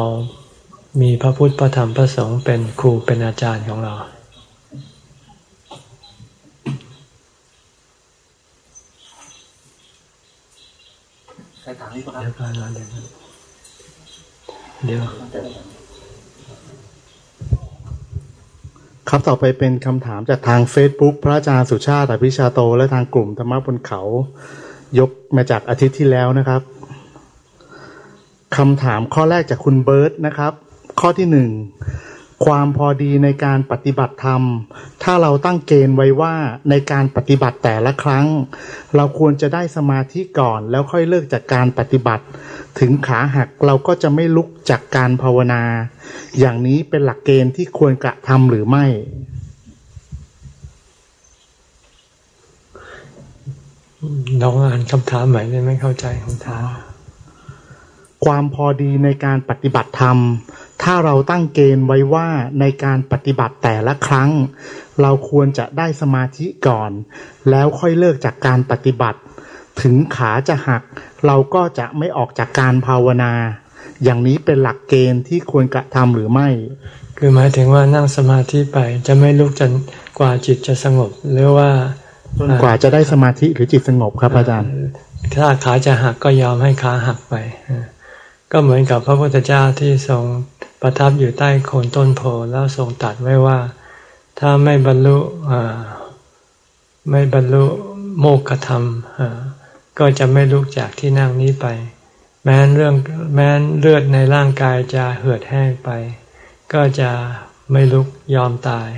มีพระพุทธพระธรรมพระสงฆ์เป็นครูเป็นอาจารย์ของเรา ครถามนี่ครับเดี๋ยวก่อนเดี๋ยวเดี๋ยวครับต่อไปเป็นคำถามจากทาง Facebook พระอาจารย์สุชาติอภิชาโต และทางกลุ่มธรรมะบนเขา ยกมาจากอาทิตย์ที่แล้วนะครับคำถามข้อแรกจากคุณเบิร์ตนะครับ ข้อที่หนึ่ง ความพอดีในการปฏิบัติธรรม ถ้าเราตั้งเกณฑ์ไว้ว่าในการปฏิบัติแต่ละครั้ง เราควรจะได้สมาธิก่อนแล้วค่อยเลิกจากการปฏิบัติ ถึงขาหักเราก็จะไม่ลุกจากการภาวนา อย่างนี้เป็นหลักเกณฑ์ที่ควรกระทำหรือไม่ ลองอ่านคำถามใหม่ได้ไม่เข้าใจคำถามความพอดีในการปฏิบัติธรรม ถ้าเราตั้งเกณฑ์ไว้ว่าในการปฏิบัติแต่ละครั้ง เราควรจะได้สมาธิก่อน แล้วค่อยเลิกจากการปฏิบัติ ถึงขาจะหัก เราก็จะไม่ออกจากการภาวนา อย่างนี้เป็นหลักเกณฑ์ที่ควรกระทำหรือไม่ คือหมายถึงว่านั่งสมาธิไปจะไม่ลุกจนกว่าจิตจะสงบ หรือว่าจนกว่าจะได้สมาธิหรือจิตสงบครับอาจารย์ ถ้าขาจะหักก็ยอมให้ขาหักไป ก็เหมือนกับพระพุทธเจ้าที่ทรง ประทับอยู่ใต้โคนต้นโพแล้วทรงตัดไว้ว่า ถ้าไม่บรรลุไม่บรรลุโมกขธรรมก็จะไม่ลุกจากที่นั่งนี้ไป แม้เรื่องแม้เลือดในร่างกายจะเหือดแห้งไป ก็จะไม่ลุกยอมตาย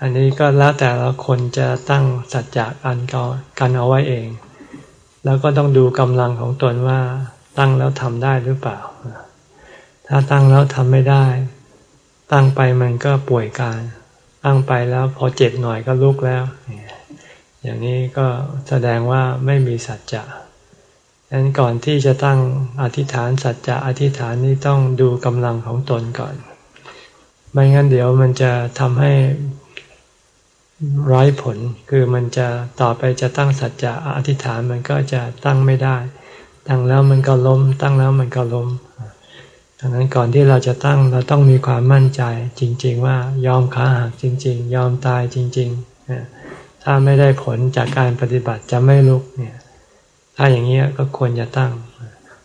อันนี้ก็แล้วแต่ละคนจะตั้งสัจจะอันกันเอาไว้เอง แล้วก็ต้องดูกำลังของตนว่าตั้งแล้วทำได้หรือเปล่า ถ้าตั้งแล้วทำไม่ได้ ตั้งไปมันก็ป่วยการ ตั้งไปแล้วพอเจ็บหน่อยก็ลุกแล้ว อย่างนี้ก็แสดงว่าไม่มีสัจจะดังนั้นก่อนที่จะตั้งอธิษฐานสัจจะอธิษฐานนี้ต้องดูกำลังของตนก่อน ไม่งั้นเดี๋ยวมันจะทำให้ไร้ผลคือมันจะต่อไปจะตั้งสัจจะอธิษฐานมันก็จะตั้งไม่ได้ ตั้งแล้วมันก็ล้ม ตั้งแล้วมันก็ล้ม ดังนั้นก่อนที่เราจะตั้งเราต้องมีความมั่นใจจริง ๆ ว่ายอมขาหักจริง ๆ ยอมตายจริงๆถ้าไม่ได้ผลจากการปฏิบัติจะไม่ลุกเนี่ยถ้าอย่างนี้ก็ควรจะตั้ง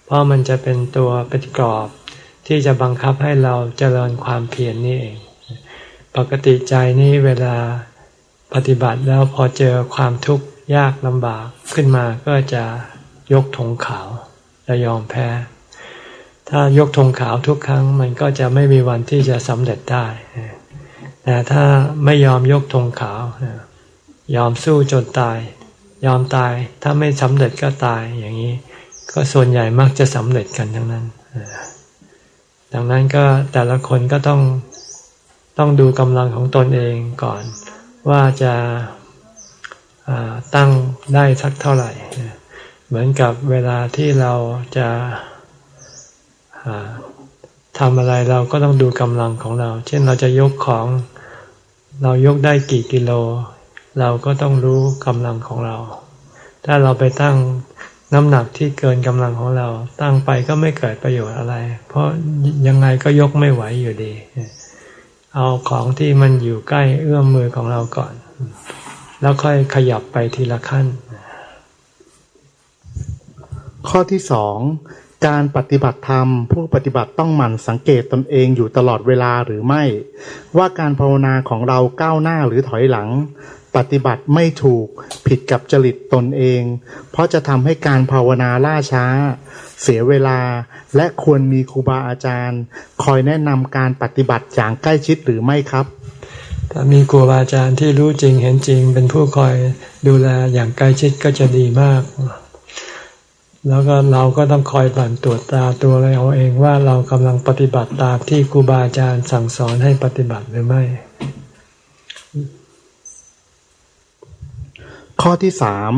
เพราะมันจะเป็นตัวเป็นกรอบที่จะบังคับให้เราเจริญความเพียรนนี่เอง ปกติใจนี้เวลาปฏิบัติแล้วพอเจอความทุกข์ยากลำบากขึ้นมาก็จะยกธงขาวจะยอมแพ้ ถ้ายกธงขาวทุกครั้ง มันก็จะไม่มีวันที่จะสำเร็จได้แต่ถ้าไม่ยอมยกธงขาวยอมสู้จนตาย ยอมตายถ้าไม่สำเร็จก็ตายอย่างนี้ ก็ส่วนใหญ่มักจะสำเร็จกันทั้งนั้นดังนั้นก็แต่ละคนก็ต้องต้องดูกำลังของตนเองก่อน ว่าจะตั้งได้สักเท่าไหร่ เหมือนกับเวลาที่เราจะ ทำอะไรเราก็ต้องดูกำลังของเรา เช่นเราจะยกของ เรายกได้กี่กิโล เราก็ต้องรู้กำลังของเรา ถ้าเราไปตั้งน้ำหนักที่เกินกำลังของเรา ตั้งไปก็ไม่เกิดประโยชน์อะไร เพราะยังไงก็ยกไม่ไหวอยู่ดี เอาของที่มันอยู่ใกล้เอื้อมมือของเราก่อน แล้วค่อยขยับไปทีละขั้น ข้อที่สอง การปฏิบัติธรรม ผู้ปฏิบัติต้องหมั่นสังเกตตนเองอยู่ตลอดเวลาหรือไม่ ว่าการภาวนาของเราก้าวหน้าหรือถอยหลัง ปฏิบัติไม่ถูกผิดกับจริตตนเอง เพราะจะทำให้การภาวนาล่าช้า เสียเวลาและควรมีครูบาอาจารย์ คอยแนะนำการปฏิบัติอย่างใกล้ชิดหรือไม่ครับ ถ้ามีครูบาอาจารย์ที่รู้จริงเห็นจริง เป็นผู้คอยดูแลอย่างใกล้ชิดก็จะดีมาก แล้วก็เราก็ต้องคอยบันตรวจตาตัวเราเองว่าเรากำลังปฏิบัติตามที่ครูบาอาจารย์สั่งสอนให้ปฏิบัติหรือไม่ ข้อที่สาม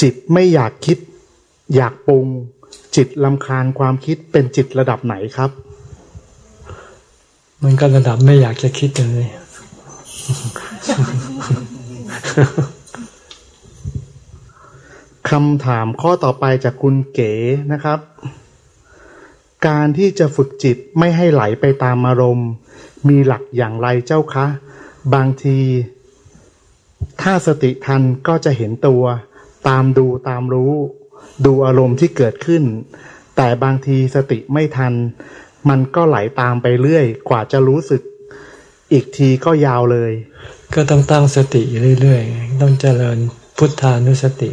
จิตไม่อยากคิด อยากปรุง จิตลำคาญความคิดเป็นจิตระดับไหนครับ มันก็ระดับไม่อยากจะคิดเลย คำถามข้อต่อไปจากคุณเก๋นะครับ การที่จะฝึกจิตไม่ให้ไหลไปตามอารมณ์ มีหลักอย่างไรเจ้าคะ บางที ถ้าสติทันก็จะเห็นตัว ตามดูตามรู้ ดูอารมณ์ที่เกิดขึ้น แต่บางทีสติไม่ทัน มันก็ไหลตามไปเรื่อย กว่าจะรู้สึก อีกทีก็ยาวเลย ก็ต้องตั้งสติอยู่เรื่อยๆ ต้องเจริญพุทธานุสติ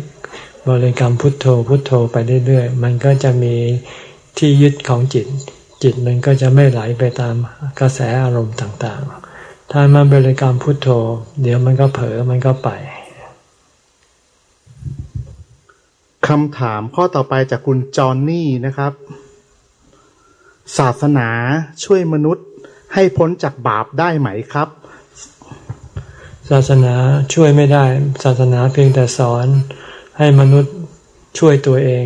บริกรรมพุทโธพุทโธไปเรื่อยๆ มันก็จะมีที่ยึดของจิต จิตมันก็จะไม่ไหลไปตามกระแสอารมณ์ต่างๆ ถ้ามันบริกรรมพุทโธ เดี๋ยวมันก็เผลอมันก็ไปคำถามข้อต่อไปจากคุณจอนนี่นะครับ ศาสนาช่วยมนุษย์ให้พ้นจากบาปได้ไหมครับ ศาสนาช่วยไม่ได้ ศาสนาเพียงแต่สอน ให้มนุษย์ช่วยตัวเอง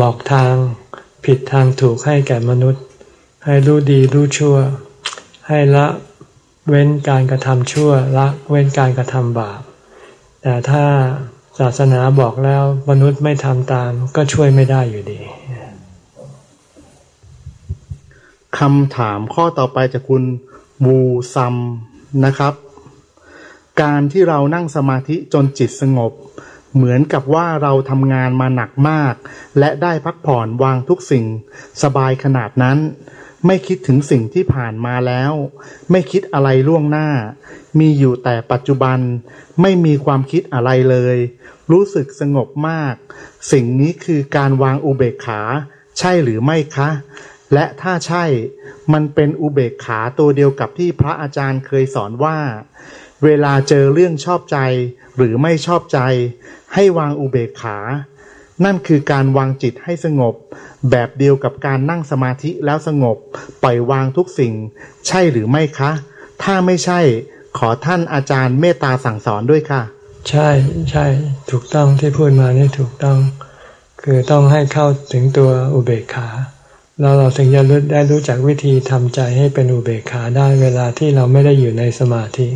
บอกทางผิดทางถูกให้แก่มนุษย์ ให้รู้ดีรู้ชั่ว ให้ละเว้นการกระทำชั่วละเว้นการกระทำบาป แต่ถ้าศาสนาบอกแล้วมนุษย์ไม่ทำตามก็ช่วยไม่ได้อยู่ดีคำถามข้อต่อไปจากคุณวูซัมนะครับ การที่เรานั่งสมาธิจนจิตสงบ เหมือนกับว่าเราทำงานมาหนักมาก และได้พักผ่อนวางทุกสิ่ง สบายขนาดนั้น ไม่คิดถึงสิ่งที่ผ่านมาแล้ว ไม่คิดอะไรล่วงหน้า มีอยู่แต่ปัจจุบัน ไม่มีความคิดอะไรเลย รู้สึกสงบมาก สิ่งนี้คือการวางอุเบกขา ใช่หรือไม่คะ และถ้าใช่ มันเป็นอุเบกขาตัวเดียวกับที่พระอาจารย์เคยสอนว่า เวลาเจอเรื่องชอบใจหรือไม่ชอบใจ ให้วางอุเบกขา นั่นคือการวางจิตให้สงบ แบบเดียวกับการนั่งสมาธิแล้วสงบ ปล่อยวางทุกสิ่ง ใช่หรือไม่คะ ถ้าไม่ใช่ขอท่านอาจารย์เมตตาสั่งสอนด้วยค่ะ ใช่ใช่ถูกต้องที่พูดมานี่ถูกต้อง คือต้องให้เข้าถึงตัวอุเบกขาแล้วเราถึงจะได้รู้จักวิธีทำใจให้เป็นอุเบกขาได้เวลาที่เราไม่ได้อยู่ในสมาธิ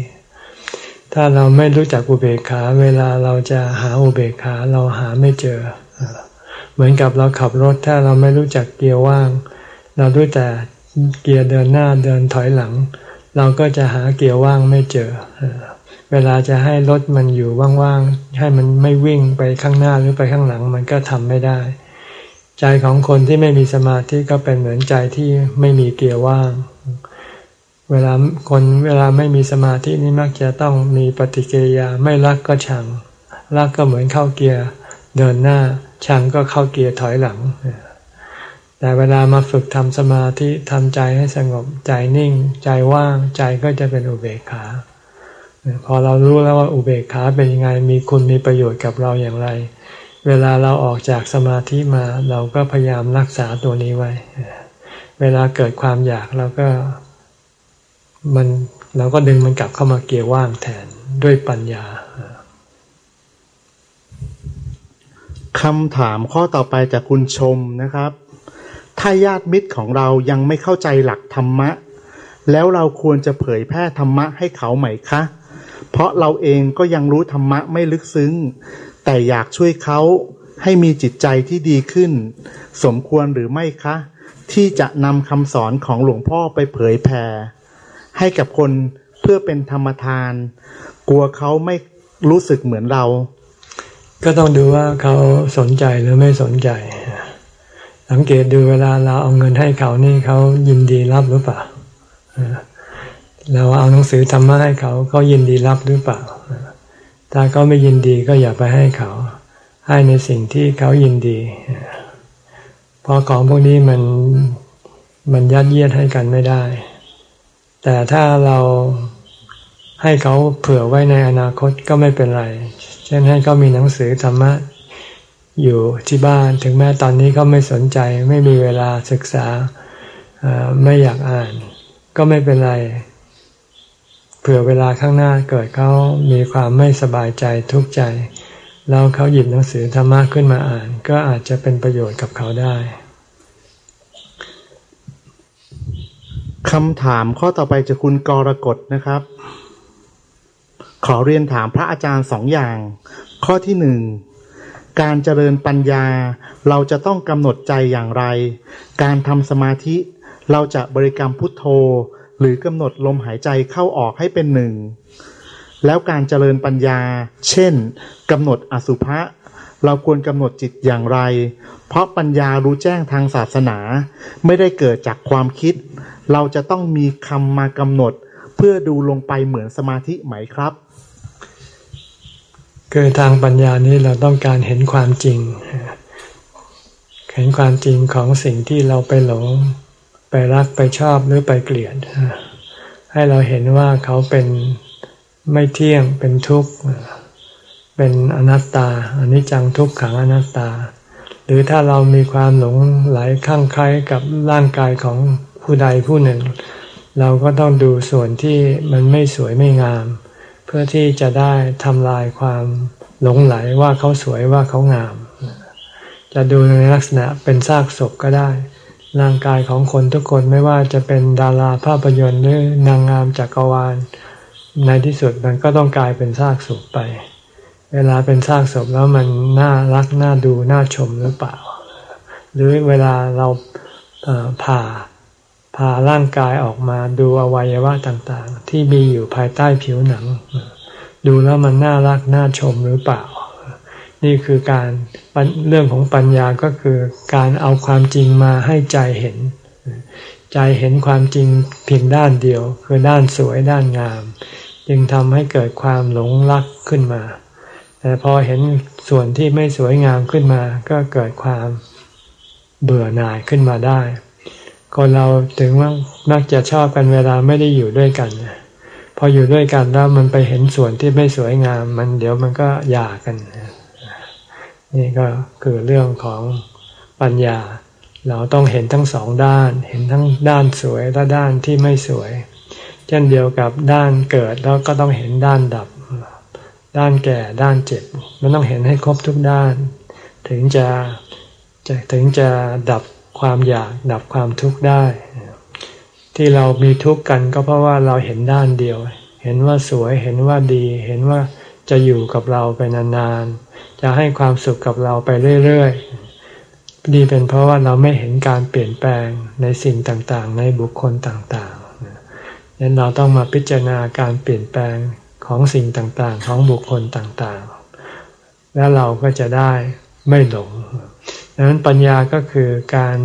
ถ้าเราไม่รู้จักอุเบกขา เวลาเราจะหาอุเบกขาเราหาไม่เจอ เหมือนกับเราขับรถถ้าเราไม่รู้จักเกียร์ว่าง เรารู้แต่เกียร์เดินหน้าเดินถอยหลัง เราก็จะหาเกียร์ว่างไม่เจอ เวลาจะให้รถมันอยู่ว่างๆให้มันไม่วิ่งไปข้างหน้าหรือไปข้างหลังมันก็ทำไม่ได้ ใจของคนที่ไม่มีสมาธิก็เป็นเหมือนใจที่ไม่มีเกียร์ว่าง เวลาคนเวลาไม่มีสมาธินี่มักจะต้องมีปฏิกิริยาไม่รักก็ชัง รักก็เหมือนเข้าเกียร์เดินหน้า ชังก็เข้าเกียร์ถอยหลัง แต่เวลามาฝึกทำสมาธิทำใจให้สงบใจนิ่ง ใจว่างใจก็จะเป็นอุเบกขาพอเรารู้แล้วว่าอุเบกขาเป็นยังไงมีคุณมีประโยชน์กับเราอย่างไร เวลาเราออกจากสมาธิมาเราก็พยายามรักษาตัวนี้ไว้ เวลาเกิดความอยากเราก็ มันเราก็ดึงมันกลับเข้ามาเกี่ยวว่างแทนด้วยปัญญาคำถามข้อต่อไปจากคุณชมนะครับ ถ้าญาติมิตรของเรายังไม่เข้าใจหลักธรรมะ แล้วเราควรจะเผยแพร่ธรรมะให้เขาไหมคะ เพราะเราเองก็ยังรู้ธรรมะไม่ลึกซึ้ง แต่อยากช่วยเขาให้มีจิตใจที่ดีขึ้น สมควรหรือไม่คะ ที่จะนำคำสอนของหลวงพ่อไปเผยแผ่ ให้กับคนเพื่อเป็นธรรมทาน กลัวเขาไม่รู้สึกเหมือนเรา ก็ต้องดูว่าเขาสนใจหรือไม่สนใจ สังเกตดูเวลาเราเอาเงินให้เขานี่เขายินดีรับหรือเปล่าเราเอาหนังสือธรรมะให้เขาเขายินดีรับหรือเปล่า ถ้าเขาไม่ยินดีก็อย่าไปให้เขา ให้ในสิ่งที่เขายินดีเพราะของพวกนี้มันมันยัดเยียดให้กันไม่ได้ แต่ถ้าเราให้เขาเผื่อไว้ในอนาคตก็ไม่เป็นไร เช่นให้เขามีหนังสือธรรมะอยู่ที่บ้านถึงแม้ตอนนี้เขาไม่สนใจ ไม่มีเวลาศึกษาไม่อยากอ่าน ก็ไม่เป็นไร เผื่อเวลาข้างหน้าเกิดเขามีความไม่สบายใจทุกข์ใจ แล้วเขาหยิบหนังสือธรรมะขึ้นมาอ่าน ก็อาจจะเป็นประโยชน์กับเขาได้ คำถามข้อต่อไปจากคุณกรกฎนะครับ ขอเรียนถามพระอาจารย์สองอย่าง ข้อที่หนึ่งการเจริญปัญญา เราจะต้องกำหนดใจอย่างไร การทำสมาธิ เราจะบริกรรมพุทโธ หรือกำหนดลมหายใจเข้าออกให้เป็นหนึ่ง แล้วการเจริญปัญญา เช่นกำหนดอสุภะเราควรกำหนดจิตอย่างไร เพราะปัญญารู้แจ้งทางศาสนา ไม่ได้เกิดจากความคิด เราจะต้องมีคำมากำหนด เพื่อดูลงไปเหมือนสมาธิไหมครับ คือทางปัญญานี้เราต้องการเห็นความจริง เห็นความจริงของสิ่งที่เราไปหลง ไปรักไปชอบหรือไปเกลียด ให้เราเห็นว่าเขาเป็นไม่เที่ยงเป็นทุกข์เป็นอนัตตาอันนี้จังทุกขังอนัตตา หรือถ้าเรามีความหลงไหลข้างใครกับร่างกายของ ผู้ใดผู้หนึ่ง เราก็ต้องดูส่วนที่มันไม่สวยไม่งาม เพื่อที่จะได้ทำลายความหลงไหลว่าเขาสวยว่าเขางาม จะดูในลักษณะเป็นซากศพก็ได้ ร่างกายของคนทุกคนไม่ว่าจะเป็นดาราภาพยนตร์หรือนางงามจักรวาล ในที่สุดมันก็ต้องกลายเป็นซากศพไป เวลาเป็นซากศพแล้วมันน่ารักน่าดูน่าชมหรือเปล่า หรือเวลาเราผ่า ผ่าร่างกายออกมาดูอวัยวะต่างๆ ที่มีอยู่ภายใต้ผิวหนัง ดูแล้วมันน่ารักน่าชมหรือเปล่า นี่คือการเรื่องของปัญญาก็คือการเอาความจริงมาให้ใจเห็น ใจเห็นความจริงเพียงด้านเดียว คือด้านสวยด้านงาม จึงทำให้เกิดความหลงรักขึ้นมา แต่พอเห็นส่วนที่ไม่สวยงามขึ้นมา ก็เกิดความเบื่อหน่ายขึ้นมาได้ คนเราถึงว่ามักจะชอบกันเวลาไม่ได้อยู่ด้วยกันพออยู่ด้วยกันแล้วมันไปเห็นส่วนที่ไม่สวยงาม มันเดี๋ยวมันก็หย่ากันนี่ก็คือเรื่องของปัญญา เราต้องเห็นทั้งสองด้าน เห็นทั้งด้านสวยและด้านที่ไม่สวย เช่นเดียวกับด้านเกิดแล้วก็ต้องเห็นด้านดับ ด้านแก่ด้านเจ็บ มันต้องเห็นให้ครบทุกด้าน ถึงจะจะถึงจะดับ ความอยากดับความทุกข์ได้ ที่เรามีทุกข์กันก็เพราะว่าเราเห็นด้านเดียว เห็นว่าสวยเห็นว่าดี เห็นว่าจะอยู่กับเราไปนานๆจะให้ความสุขกับเราไปเรื่อยๆดีเป็นเพราะว่าเราไม่เห็นการเปลี่ยนแปลงในสิ่งต่างๆ ในบุคคลต่างๆดังนั้นเราต้องมาพิจารณาการเปลี่ยนแปลงของสิ่งต่างๆ ของบุคคลต่างๆ แล้วเราก็จะได้ไม่หลง ดังนั้นปัญญาก็คือการ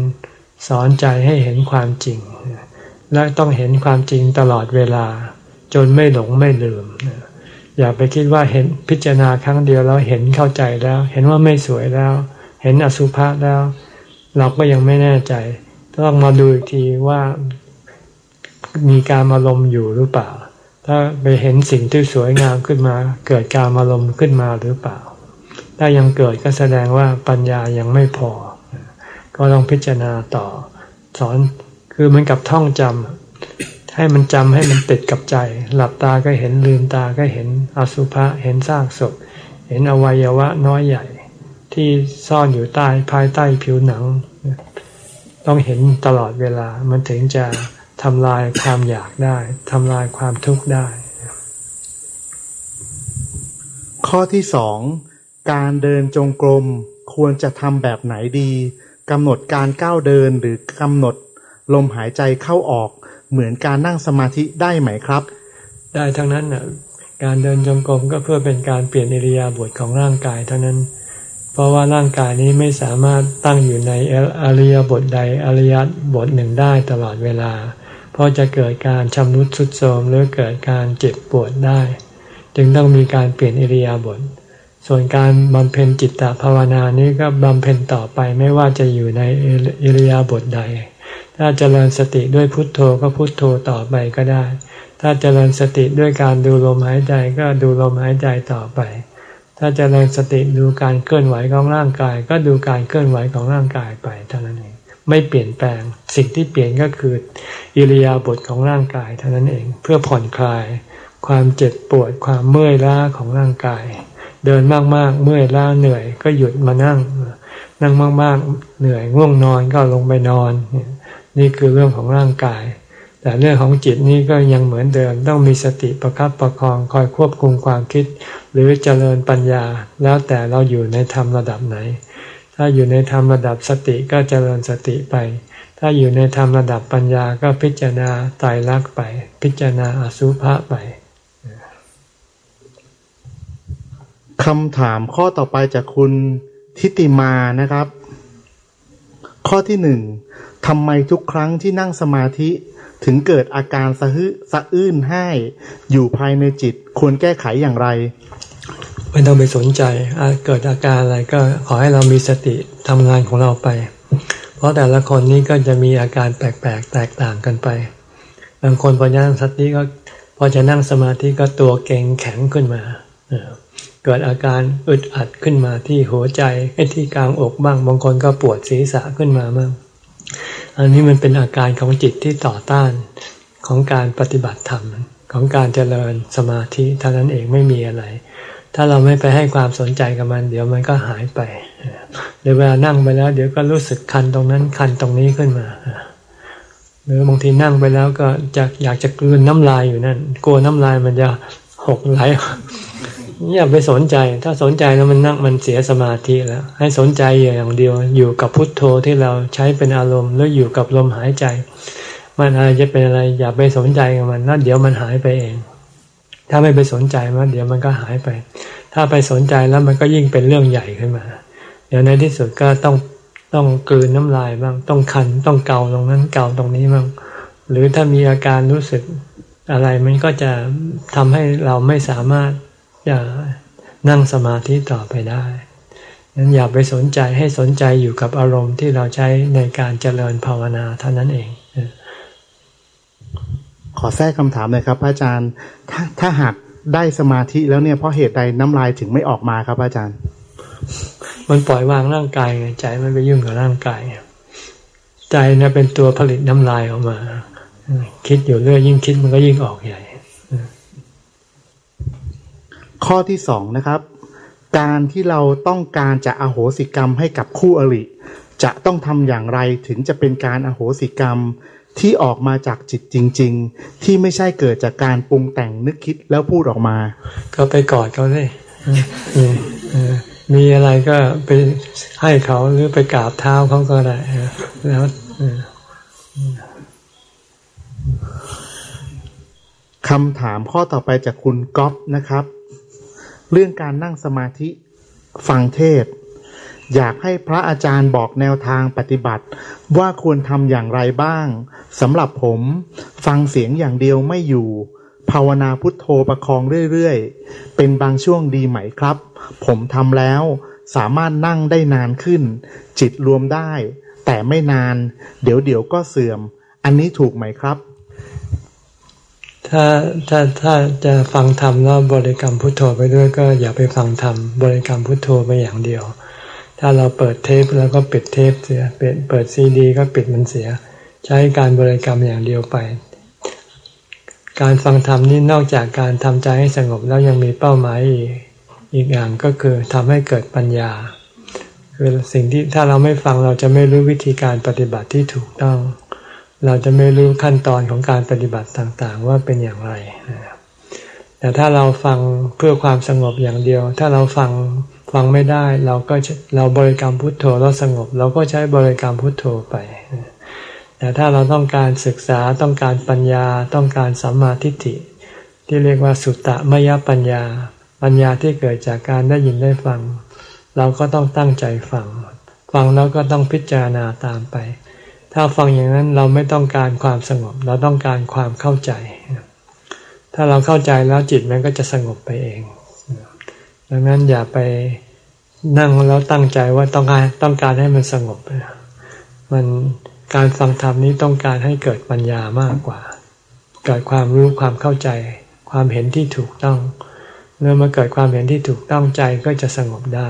สอนใจให้เห็นความจริง และต้องเห็นความจริงตลอดเวลา จนไม่หลงไม่ลืม อย่าไปคิดว่าเห็นพิจารณาครั้งเดียวแล้วเห็นเข้าใจแล้ว เห็นว่าไม่สวยแล้ว เห็นอสุภะแล้ว เราก็ยังไม่แน่ใจ ต้องมาดูอีกทีว่ามีการอารมณ์อยู่หรือเปล่า ถ้าไปเห็นสิ่งที่สวยงามขึ้นมา เกิดการอารมณ์ขึ้นมาหรือเปล่า ถ้ายังเกิดก็แสดงว่าปัญญายังไม่พอ ก็ต้องพิจารณาต่อ สอนคือเหมือนกับท่องจำให้มันจำให้มันติดกับใจ หลับตาก็เห็นลืมตาก็เห็นอสุภะเห็นซากศพ เห็นอวัยวะน้อยใหญ่ ที่ซ่อนอยู่ใต้ภายใต้ผิวหนัง ต้องเห็นตลอดเวลามันถึงจะทำลายความอยากได้ทำลายความทุกข์ได้ ข้อที่สอง การเดินจงกรมควรจะทำแบบไหนดีกำหนดการก้าวเดินหรือกำหนดลมหายใจเข้าออก เหมือนการนั่งสมาธิได้ไหมครับ ได้ทั้งนั้นนะการเดินจงกรมก็เพื่อเป็นการเปลี่ยนอิริยาบถของร่างกายเท่านั้น เพราะว่าร่างกายนี้ไม่สามารถตั้งอยู่ในอริยบทใดอริยบทหนึ่งได้ตลอดเวลา เพราะจะเกิดการชำรุดทรุดโทรมหรือเกิดการเจ็บปวดได้ จึงต้องมีการเปลี่ยนอิริยาบถ ส่วนการบำเพ็ญจิตตภาวนานี้ก็บำเพ็ญต่อไปไม่ว่าจะอยู่ในอิริยาบถใด ถ้าเจริญสติด้วยพุทโธก็พุทโธต่อไปก็ได้ ถ้าเจริญสติด้วยการดูลมหายใจก็ดูลมหายใจต่อไป ถ้าเจริญสติดูการเคลื่อนไหวของร่างกาย ก็ดูการเคลื่อนไหวของร่างกายไปเท่านั้นเอง ไม่เปลี่ยนแปลง สิ่งที่เปลี่ยนก็คืออิริยาบถของร่างกายเท่านั้นเอง เพื่อผ่อนคลาย ความเจ็บปวดความเมื่อยล้าของร่างกาย เดินมากๆ เมื่อยล้าเหนื่อย ก็หยุดมานั่ง นั่งมาก ๆ เหนื่อยง่วงนอนก็ลงไปนอน นี่คือเรื่องของร่างกาย แต่เรื่องของจิตนี่ก็ยังเหมือนเดิม ต้องมีสติประคับประคองคอยควบคุมความคิด หรือเจริญปัญญา แล้วแต่เราอยู่ในธรรมระดับไหน ถ้าอยู่ในธรรมระดับสติก็เจริญสติไป ถ้าอยู่ในธรรมระดับปัญญาก็พิจารณาตายรักไป พิจารณาอสุภะไป คำถามข้อต่อไปจากคุณทิติมานะครับ ข้อที่หนึ่งทำไมทุกครั้งที่นั่งสมาธิถึงเกิดอาการสะฮึสะอื้นให้อยู่ภายในจิตควรแก้ไขอย่างไร ไม่ต้องไปสนใจเกิดอาการอะไรก็ขอให้เรามีสติทำงานของเราไป เพราะแต่ละคนนี้ก็จะมีอาการแปลกๆ แตกต่างกันไป บางคนพอนั่งสติก็พอจะนั่งสมาธิก็ตัวเก่งแข็งขึ้นมา เกิดอาการอึดอัดขึ้นมาที่หัวใจที่กลางอกบ้าง บางคนก็ปวดศีรษะขึ้นมาบ้างอันนี้มันเป็นอาการของจิตที่ต่อต้านของการปฏิบัติธรรมของการเจริญสมาธิเท่านั้นเองไม่มีอะไร ถ้าเราไม่ไปให้ความสนใจกับมัน เดี๋ยวมันก็หายไปเดี๋ยวเวลานั่งไปแล้ว เดี๋ยวก็รู้สึกคันตรงนั้นคันตรงนี้ขึ้นมาหรือบางทีนั่งไปแล้วก็จะอยากจะกลืนน้ำลายอยู่นั่นกลัวน้ำลายมันจะหกไหล อย่าไปสนใจ ถ้าสนใจแล้วมันนั่งมันเสียสมาธิแล้ว ให้สนใจอย่างเดียว อยู่กับพุทโธที่เราใช้เป็นอารมณ์ แล้วอยู่กับลมหายใจ มันอะไรจะเป็นอะไร อย่าไปสนใจกับมันแล้วเดี๋ยวมันหายไปเอง ถ้าไม่ไปสนใจมันเดี๋ยวมันก็หายไป ถ้าไปสนใจแล้วมันก็ยิ่งเป็นเรื่องใหญ่ขึ้นมา เดี๋ยวในที่สุดก็ต้องต้องกลืนน้ำลายบ้าง ต้องคัน ต้องเกาตรงนั้นเกาตรงนี้บ้าง หรือถ้ามีอาการรู้สึกอะไรมันก็จะทำให้เราไม่สามารถ จะนั่งสมาธิต่อไปได้นั้นอย่าไปสนใจให้สนใจอยู่กับอารมณ์ที่เราใช้ในการเจริญภาวนาเท่านั้นเอง ขอแทรกคำถามเลยครับอาจารย์ถ้าถ้าหากได้สมาธิแล้วเนี่ยเพราะเหตุใดน้ำลายถึงไม่ออกมาครับอาจารย์ มันปล่อยวางร่างกายไงใจมันไปยุ่งกับร่างกาย ใจเนี่ยเป็นตัวผลิตน้ำลายออกมา คิดอยู่เรื่อยยิ่งคิดมันก็ยิ่งออกใหญ่ ข้อที่สองนะครับ การที่เราต้องการจะอโหสิกรรมให้กับคู่อริ จะต้องทำอย่างไรถึงจะเป็นการอโหสิกรรมที่ออกมาจากจิตจริง ๆ ที่ไม่ใช่เกิดจากการปรุงแต่งนึกคิดแล้วพูดออกมา ก็ไปกอดเขาเลยมีอะไรก็ไปให้เขาหรือไปกราบเท้าเขาก็ได้แล้วคำถามข้อต่อไปจากคุณก๊อฟนะครับ เรื่องการนั่งสมาธิฟังเทศ อยากให้พระอาจารย์บอกแนวทางปฏิบัติ ว่าควรทำอย่างไรบ้างสำหรับผมฟังเสียงอย่างเดียวไม่อยู่ ภาวนาพุทโธประคองเรื่อยๆ เป็นบางช่วงดีไหมครับ ผมทำแล้วสามารถนั่งได้นานขึ้น จิตรวมได้ แต่ไม่นาน เดี๋ยวเดี๋ยวก็เสื่อม อันนี้ถูกไหมครับ ถ้าถ้าถ้าจะฟังธรรมแล้วบริกรรมพุทโธไปด้วยก็อย่าไปฟังธรรมบริกรรมพุทโธไปอย่างเดียว ถ้าเราเปิดเทปแล้วก็ปิดเทปเสียเปิดเปิดซีดี ก็ปิดมันเสีย ใช้การบริกรรมอย่างเดียวไป การฟังธรรมนี่นอกจากการทำใจให้สงบแล้วยังมีเป้าหมายอีกอีกอย่างก็คือทำให้เกิดปัญญาคือสิ่งที่ถ้าเราไม่ฟังเราจะไม่รู้วิธีการปฏิบัติที่ถูกต้อง เราจะไม่รู้ขั้นตอนของการปฏิบัติต่างๆ ว่าเป็นอย่างไรแต่ถ้าเราฟังเพื่อความสงบอย่างเดียว ถ้าเราฟังฟังไม่ได้ เราก็เราบริกรรมพุทโธแล้วสงบ เราก็ใช้บริกรรมพุทโธไป แต่ถ้าเราต้องการศึกษาต้องการปัญญาต้องการสัมมาทิฏฐิ ที่เรียกว่าสุตตะมยปัญญา ปัญญาที่เกิดจากการได้ยินได้ฟัง เราก็ต้องตั้งใจฟัง ฟังแล้วก็ต้องพิจารณาตามไป ถ้าฟังอย่างนั้นเราไม่ต้องการความสงบ เราต้องการความเข้าใจ ถ้าเราเข้าใจแล้วจิตมันก็จะสงบไปเอง ดังนั้นอย่าไปนั่งแล้วตั้งใจว่าต้องการต้องการให้มันสงบ มันการฟังธรรมนี้ต้องการให้เกิดปัญญามากกว่า เกิดความรู้ความเข้าใจ ความเห็นที่ถูกต้อง เมื่อมาเกิดความเห็นที่ถูกต้องใจก็จะสงบได้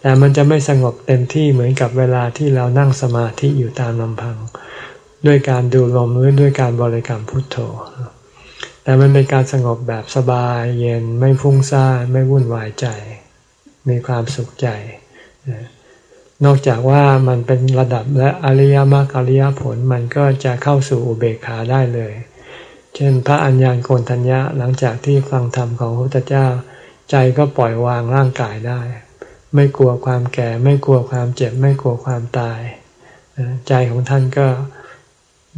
แต่มันจะไม่สงบเต็มที่เหมือนกับเวลาที่เรานั่งสมาธิอยู่ตามลำพัง ด้วยการดูลมหรือด้วยการบริกรรมพุทโธ แต่มันเป็นการสงบแบบสบายเย็นไม่ฟุ้งซ่านไม่วุ่นวายใจ มีความสุขใจ นอกจากว่ามันเป็นระดับและอริยมรรคอริยผลมันก็จะเข้าสู่อุเบกขาได้เลย เช่น พระอัญญาณโกนทัญญะหลังจากที่ฟังธรรมของพระพุทธเจ้า ใจก็ปล่อยวางร่างกายได้ ไม่กลัวความแก่ ไม่กลัวความเจ็บ ไม่กลัวความตาย ใจของท่านก็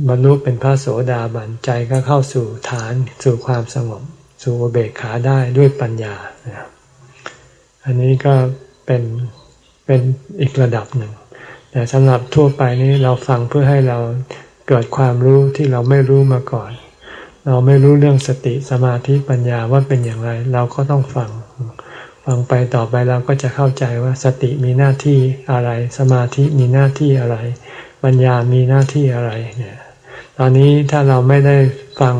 บรรลุเป็นพระโสดาบันใจก็เข้าสู่ฐานสู่ความสงบ สู่เบกขาได้ด้วยปัญญา อันนี้ก็เป็นเป็นอีกระดับหนึ่ง แต่สำหรับทั่วไปนี้เราฟังเพื่อให้เราเกิดความรู้ที่เราไม่รู้มาก่อน เราไม่รู้เรื่องสติสมาธิปัญญาว่าเป็นอย่างไร เราก็ต้องฟัง ฟังไปต่อไปเราก็จะเข้าใจว่าสติมีหน้าที่อะไร สมาธิมีหน้าที่อะไร ปัญญามีหน้าที่อะไรเนี่ยตอนนี้ถ้าเราไม่ได้ฟัง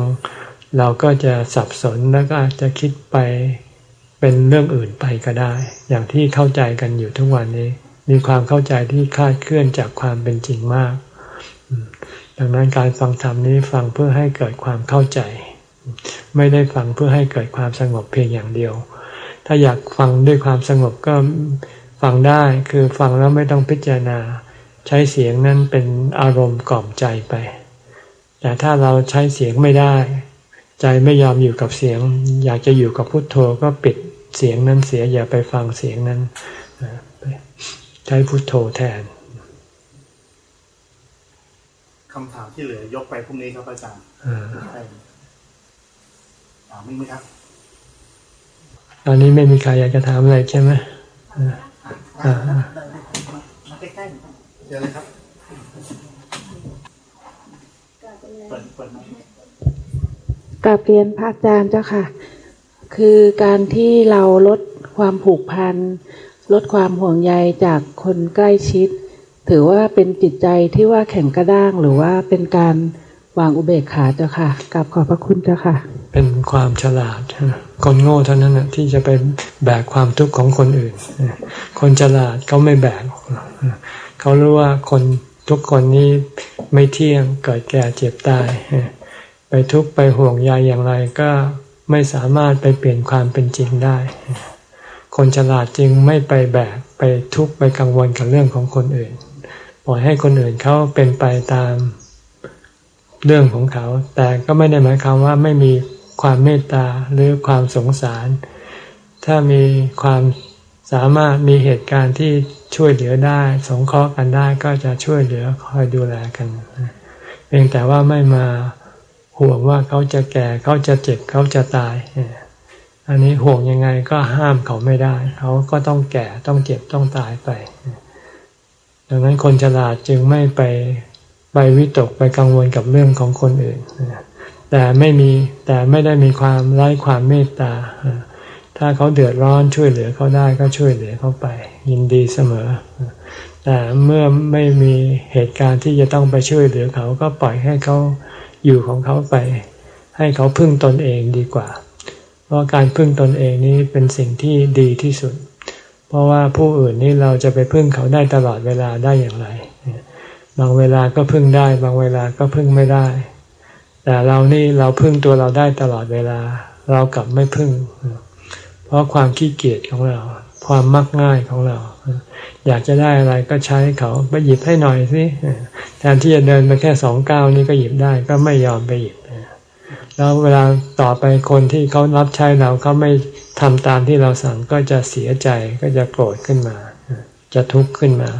เราก็จะสับสนแล้วก็อาจจะคิดไปเป็นเรื่องอื่นไปก็ได้ อย่างที่เข้าใจกันอยู่ทุกวันนี้ มีความเข้าใจที่คลาดเคลื่อนจากความเป็นจริงมาก ดังนั้นการฟังธรรมนี้ฟังเพื่อให้เกิดความเข้าใจ ไม่ได้ฟังเพื่อให้เกิดความสงบเพียงอย่างเดียว ถ้าอยากฟังด้วยความสงบก็ฟังได้คือฟังแล้วไม่ต้องพิจารณา ใช้เสียงนั้นเป็นอารมณ์กล่อมใจไป แต่ถ้าเราใช้เสียงไม่ได้ ใจไม่ยอมอยู่กับเสียง อยากจะอยู่กับพุทโธก็ปิดเสียงนั้นเสียอย่าไปฟังเสียงนั้น ใช้พุทโธแทนคำถามที่เหลือยกไปพรุ่งนี้ครับอาจารย์ถามไหมครับต อนนี้ไม่มีใครอยากจะถามอะไรใช่ไหมอ่าใกล้ๆเจอเลยครับกลับเรียนพระอาจารย์เจ้าค่ะ คือการที่เราลดความผูกพัน ลดความห่วงใยจากคนใกล้ชิด ถือว่าเป็นจิตใจที่ว่าแข็งกระด้างหรือว่าเป็นการ วางอุเบกขาเจ้าค่ะกับขอบพระคุณเจ้าค่ะ เป็นความฉลาดคนโง่เท่านั้นนะที่จะไปแบกความทุกข์ของคนอื่น คนฉลาดเขาไม่แบกเขารู้ว่าคนทุกคนนี้ไม่เที่ยงเกิดแก่เจ็บตาย ไปทุกข์ไปห่วงใยอย่างไรก็ไม่สามารถไปเปลี่ยนความเป็นจริงได้ คนฉลาดจึงไม่ไปแบกไปทุกข์ไปกังวลกับเรื่องของคนอื่น ปล่อยให้คนอื่นเขาเป็นไปตาม เรื่องของเขา แต่ก็ไม่ได้หมายความว่าไม่มีความเมตตาหรือความสงสาร ถ้ามีความสามารถมีเหตุการณ์ที่ช่วยเหลือได้ สงเคราะห์กันได้ก็จะช่วยเหลือคอยดูแลกันเพียงแต่ว่าไม่มาห่วงว่าเขาจะแก่เขาจะเจ็บเขาจะตาย อันนี้ห่วงยังไงก็ห้ามเขาไม่ได้ เขาก็ต้องแก่ต้องเจ็บต้องตายไปดังนั้นคนฉลาดจึงไม่ไป ไปวิตกไปกังวลกับเรื่องของคนอื่น แต่ไม่มีแต่ไม่ได้มีความไร้ความเมตตา ถ้าเขาเดือดร้อนช่วยเหลือเขาได้ก็ช่วยเหลือเขาไป ยินดีเสมอ แต่เมื่อไม่มีเหตุการณ์ที่จะต้องไปช่วยเหลือเขาก็ปล่อยให้เขาอยู่ของเขาไป ให้เขาพึ่งตนเองดีกว่า เพราะการพึ่งตนเองนี้เป็นสิ่งที่ดีที่สุด เพราะว่าผู้อื่นนี่เราจะไปพึ่งเขาได้ตลอดเวลาได้อย่างไร บางเวลาก็พึ่งได้ บางเวลาก็พึ่งไม่ได้ แต่เรานี่เราพึ่งตัวเราได้ตลอดเวลา เรากลับไม่พึ่ง เพราะความขี้เกียจของเรา ความมักง่ายของเรา อยากจะได้อะไรก็ใช้เขาไปหยิบให้หน่อยสิแทนที่จะเดินไปแค่สองก้าวนี้ก็หยิบได้ก็ไม่ยอมไปหยิบแล้วเวลาต่อไปคนที่เขารับใช้เราเขาไม่ทำตามที่เราสั่งก็จะเสียใจก็จะโกรธขึ้นมา จะทุกข์ขึ้นมา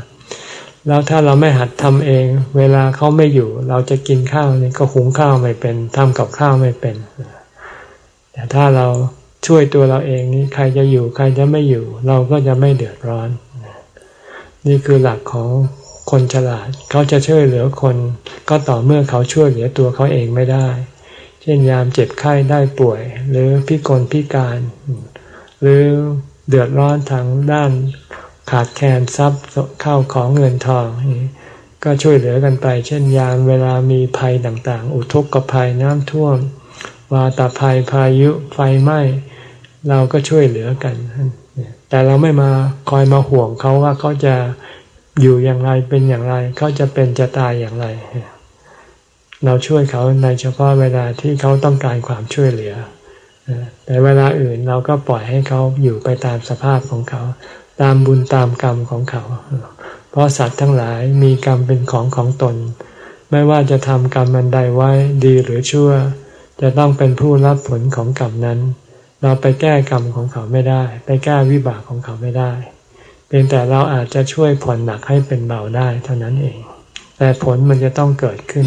แล้วถ้าเราไม่หัดทำเอง เวลาเขาไม่อยู่ เราจะกินข้าวนี่ก็หุงข้าวไม่เป็นทำกับข้าวไม่เป็น แต่ถ้าเราช่วยตัวเราเองนี่ใครจะอยู่ ใครจะไม่อยู่ เราก็จะไม่เดือดร้อน นี่คือหลักของคนฉลาด เขาจะช่วยเหลือคนก็ต่อเมื่อเขาช่วยเหลือตัวเขาเองไม่ได้ เช่นยามเจ็บไข้ได้ป่วย หรือพิกลพิการ หรือเดือดร้อนทางด้าน ขาดแคลนทรัพย์เข้าของเงินทองก็ช่วยเหลือกันไป เช่นยามเวลามีภัยต่างๆ อุทกภัยน้ำท่วม วาตาภัยพายุไฟไหม้เราก็ช่วยเหลือกัน แต่เราไม่มาคอยมาห่วงเขาว่าเขาจะอยู่อย่างไรเป็นอย่างไร เขาจะเป็นจะตายอย่างไร เราช่วยเขาในเฉพาะเวลาที่เขาต้องการความช่วยเหลือ แต่เวลาอื่นเราก็ปล่อยให้เขาอยู่ไปตามสภาพของเขา ตามบุญตามกรรมของเขา เพราะสัตว์ทั้งหลายมีกรรมเป็นของของตน ไม่ว่าจะทำกรรมมันใดไว้ดีหรือชั่ว จะต้องเป็นผู้รับผลของกรรมนั้น เราไปแก้กรรมของเขาไม่ได้ ไปแก้วิบากของเขาไม่ได้ เพียงแต่เราอาจจะช่วยผ่อนหนักให้เป็นเบาได้เท่านั้นเอง แต่ผลมันจะต้องเกิดขึ้น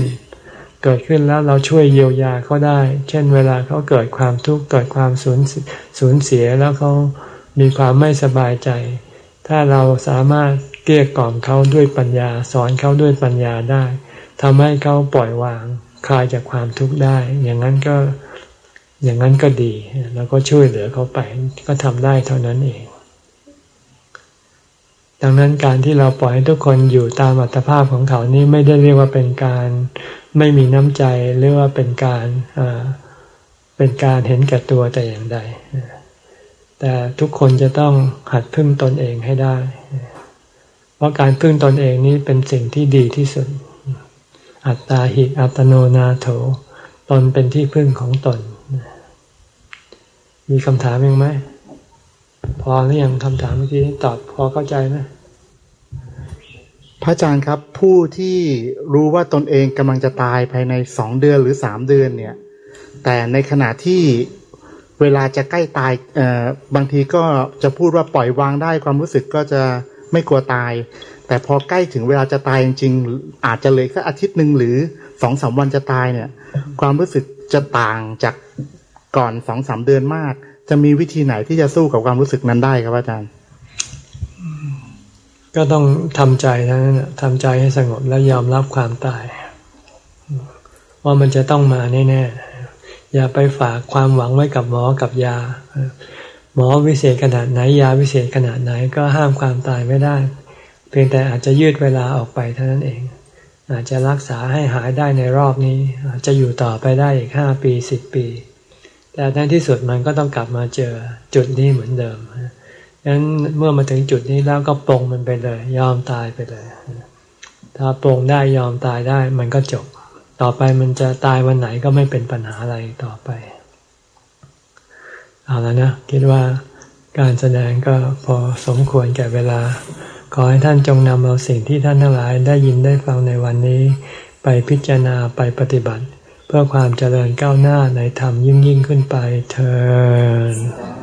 เกิดขึ้นแล้วเราช่วยเยียวยาเขาได้ เช่น เวลาเขาเกิดความทุกข์เกิดความสูญสูญเสียแล้วเขามีความไม่สบายใจ ถ้าเราสามารถเกลี้ยกล่อมเขาด้วยปัญญา สอนเขาด้วยปัญญาได้ทำให้เขาปล่อยวางคลายจากความทุกข์ได้ อย่างนั้นก็อย่างนั้นก็ดี แล้วก็ช่วยเหลือเขาไปก็ทำได้เท่านั้นเอง ดังนั้นการที่เราปล่อยให้ทุกคนอยู่ตามอัตภาพของเขานี่ไม่ได้เรียกว่าเป็นการไม่มีน้ำใจหรือว่าเป็นการเป็นการเห็นแก่ตัวแต่อย่างใด แต่ทุกคนจะต้องหัดพึ่งตนเองให้ได้ เพราะการพึ่งตนเองนี้เป็นสิ่งที่ดีที่สุด อัตตาหิอัตโนนาโถ ตนเป็นที่พึ่งของตน มีคำถามยังไหม พอหรือยังคำถามเมื่อกี้ตอบพอเข้าใจไหมพระอาจารย์ครับผู้ที่รู้ว่าตนเองกำลังจะตายภายในสองเดือนหรือสามเดือนเนี่ย แต่ในขณะที่ เวลาจะใกล้ตายเอ่อบางทีก็จะพูดว่าปล่อยวางได้ความรู้สึกก็จะไม่กลัวตาย แต่พอใกล้ถึงเวลาจะตายจริงๆอาจจะเลยแค่อาทิตย์หนึ่งหรือสองสามวันจะตายเนี่ย ความรู้สึกจะต่างจากก่อนสองสามเดือนมาก จะมีวิธีไหนที่จะสู้กับความรู้สึกนั้นได้ครับอาจารย์ ก็ต้องทำใจนั้นทำใจให้สงบแล้วยอมรับความตาย ว่ามันจะต้องมาแน่ๆ อย่าไปฝากความหวังไว้กับหมอกับยา หมอวิเศษขนาดไหนยาวิเศษขนาดไหนก็ห้ามความตายไม่ได้ เพียงแต่อาจจะยืดเวลาออกไปเท่านั้นเอง อาจจะรักษาให้หายได้ในรอบนี้ อาจจะอยู่ต่อไปได้อีกห้าปีสิบปี แต่ในที่สุดมันก็ต้องกลับมาเจอจุดนี้เหมือนเดิมดังนั้นเมื่อมาถึงจุดนี้แล้วก็ปรงมันไปเลย ยอมตายไปเลย ถ้าปรงได้ยอมตายได้มันก็จบ ต่อไปมันจะตายวันไหนก็ไม่เป็นปัญหาอะไรต่อไป เอาแล้วนะ คิดว่าการแสดงก็พอสมควรแก่เวลา ขอให้ท่านจงนำเอาสิ่งที่ท่านทั้งหลายได้ยินได้ฟังในวันนี้ ไปพิจารณาไปปฏิบัติ เพื่อความเจริญก้าวหน้าในธรรมยิ่งยิ่งขึ้นไปเธอ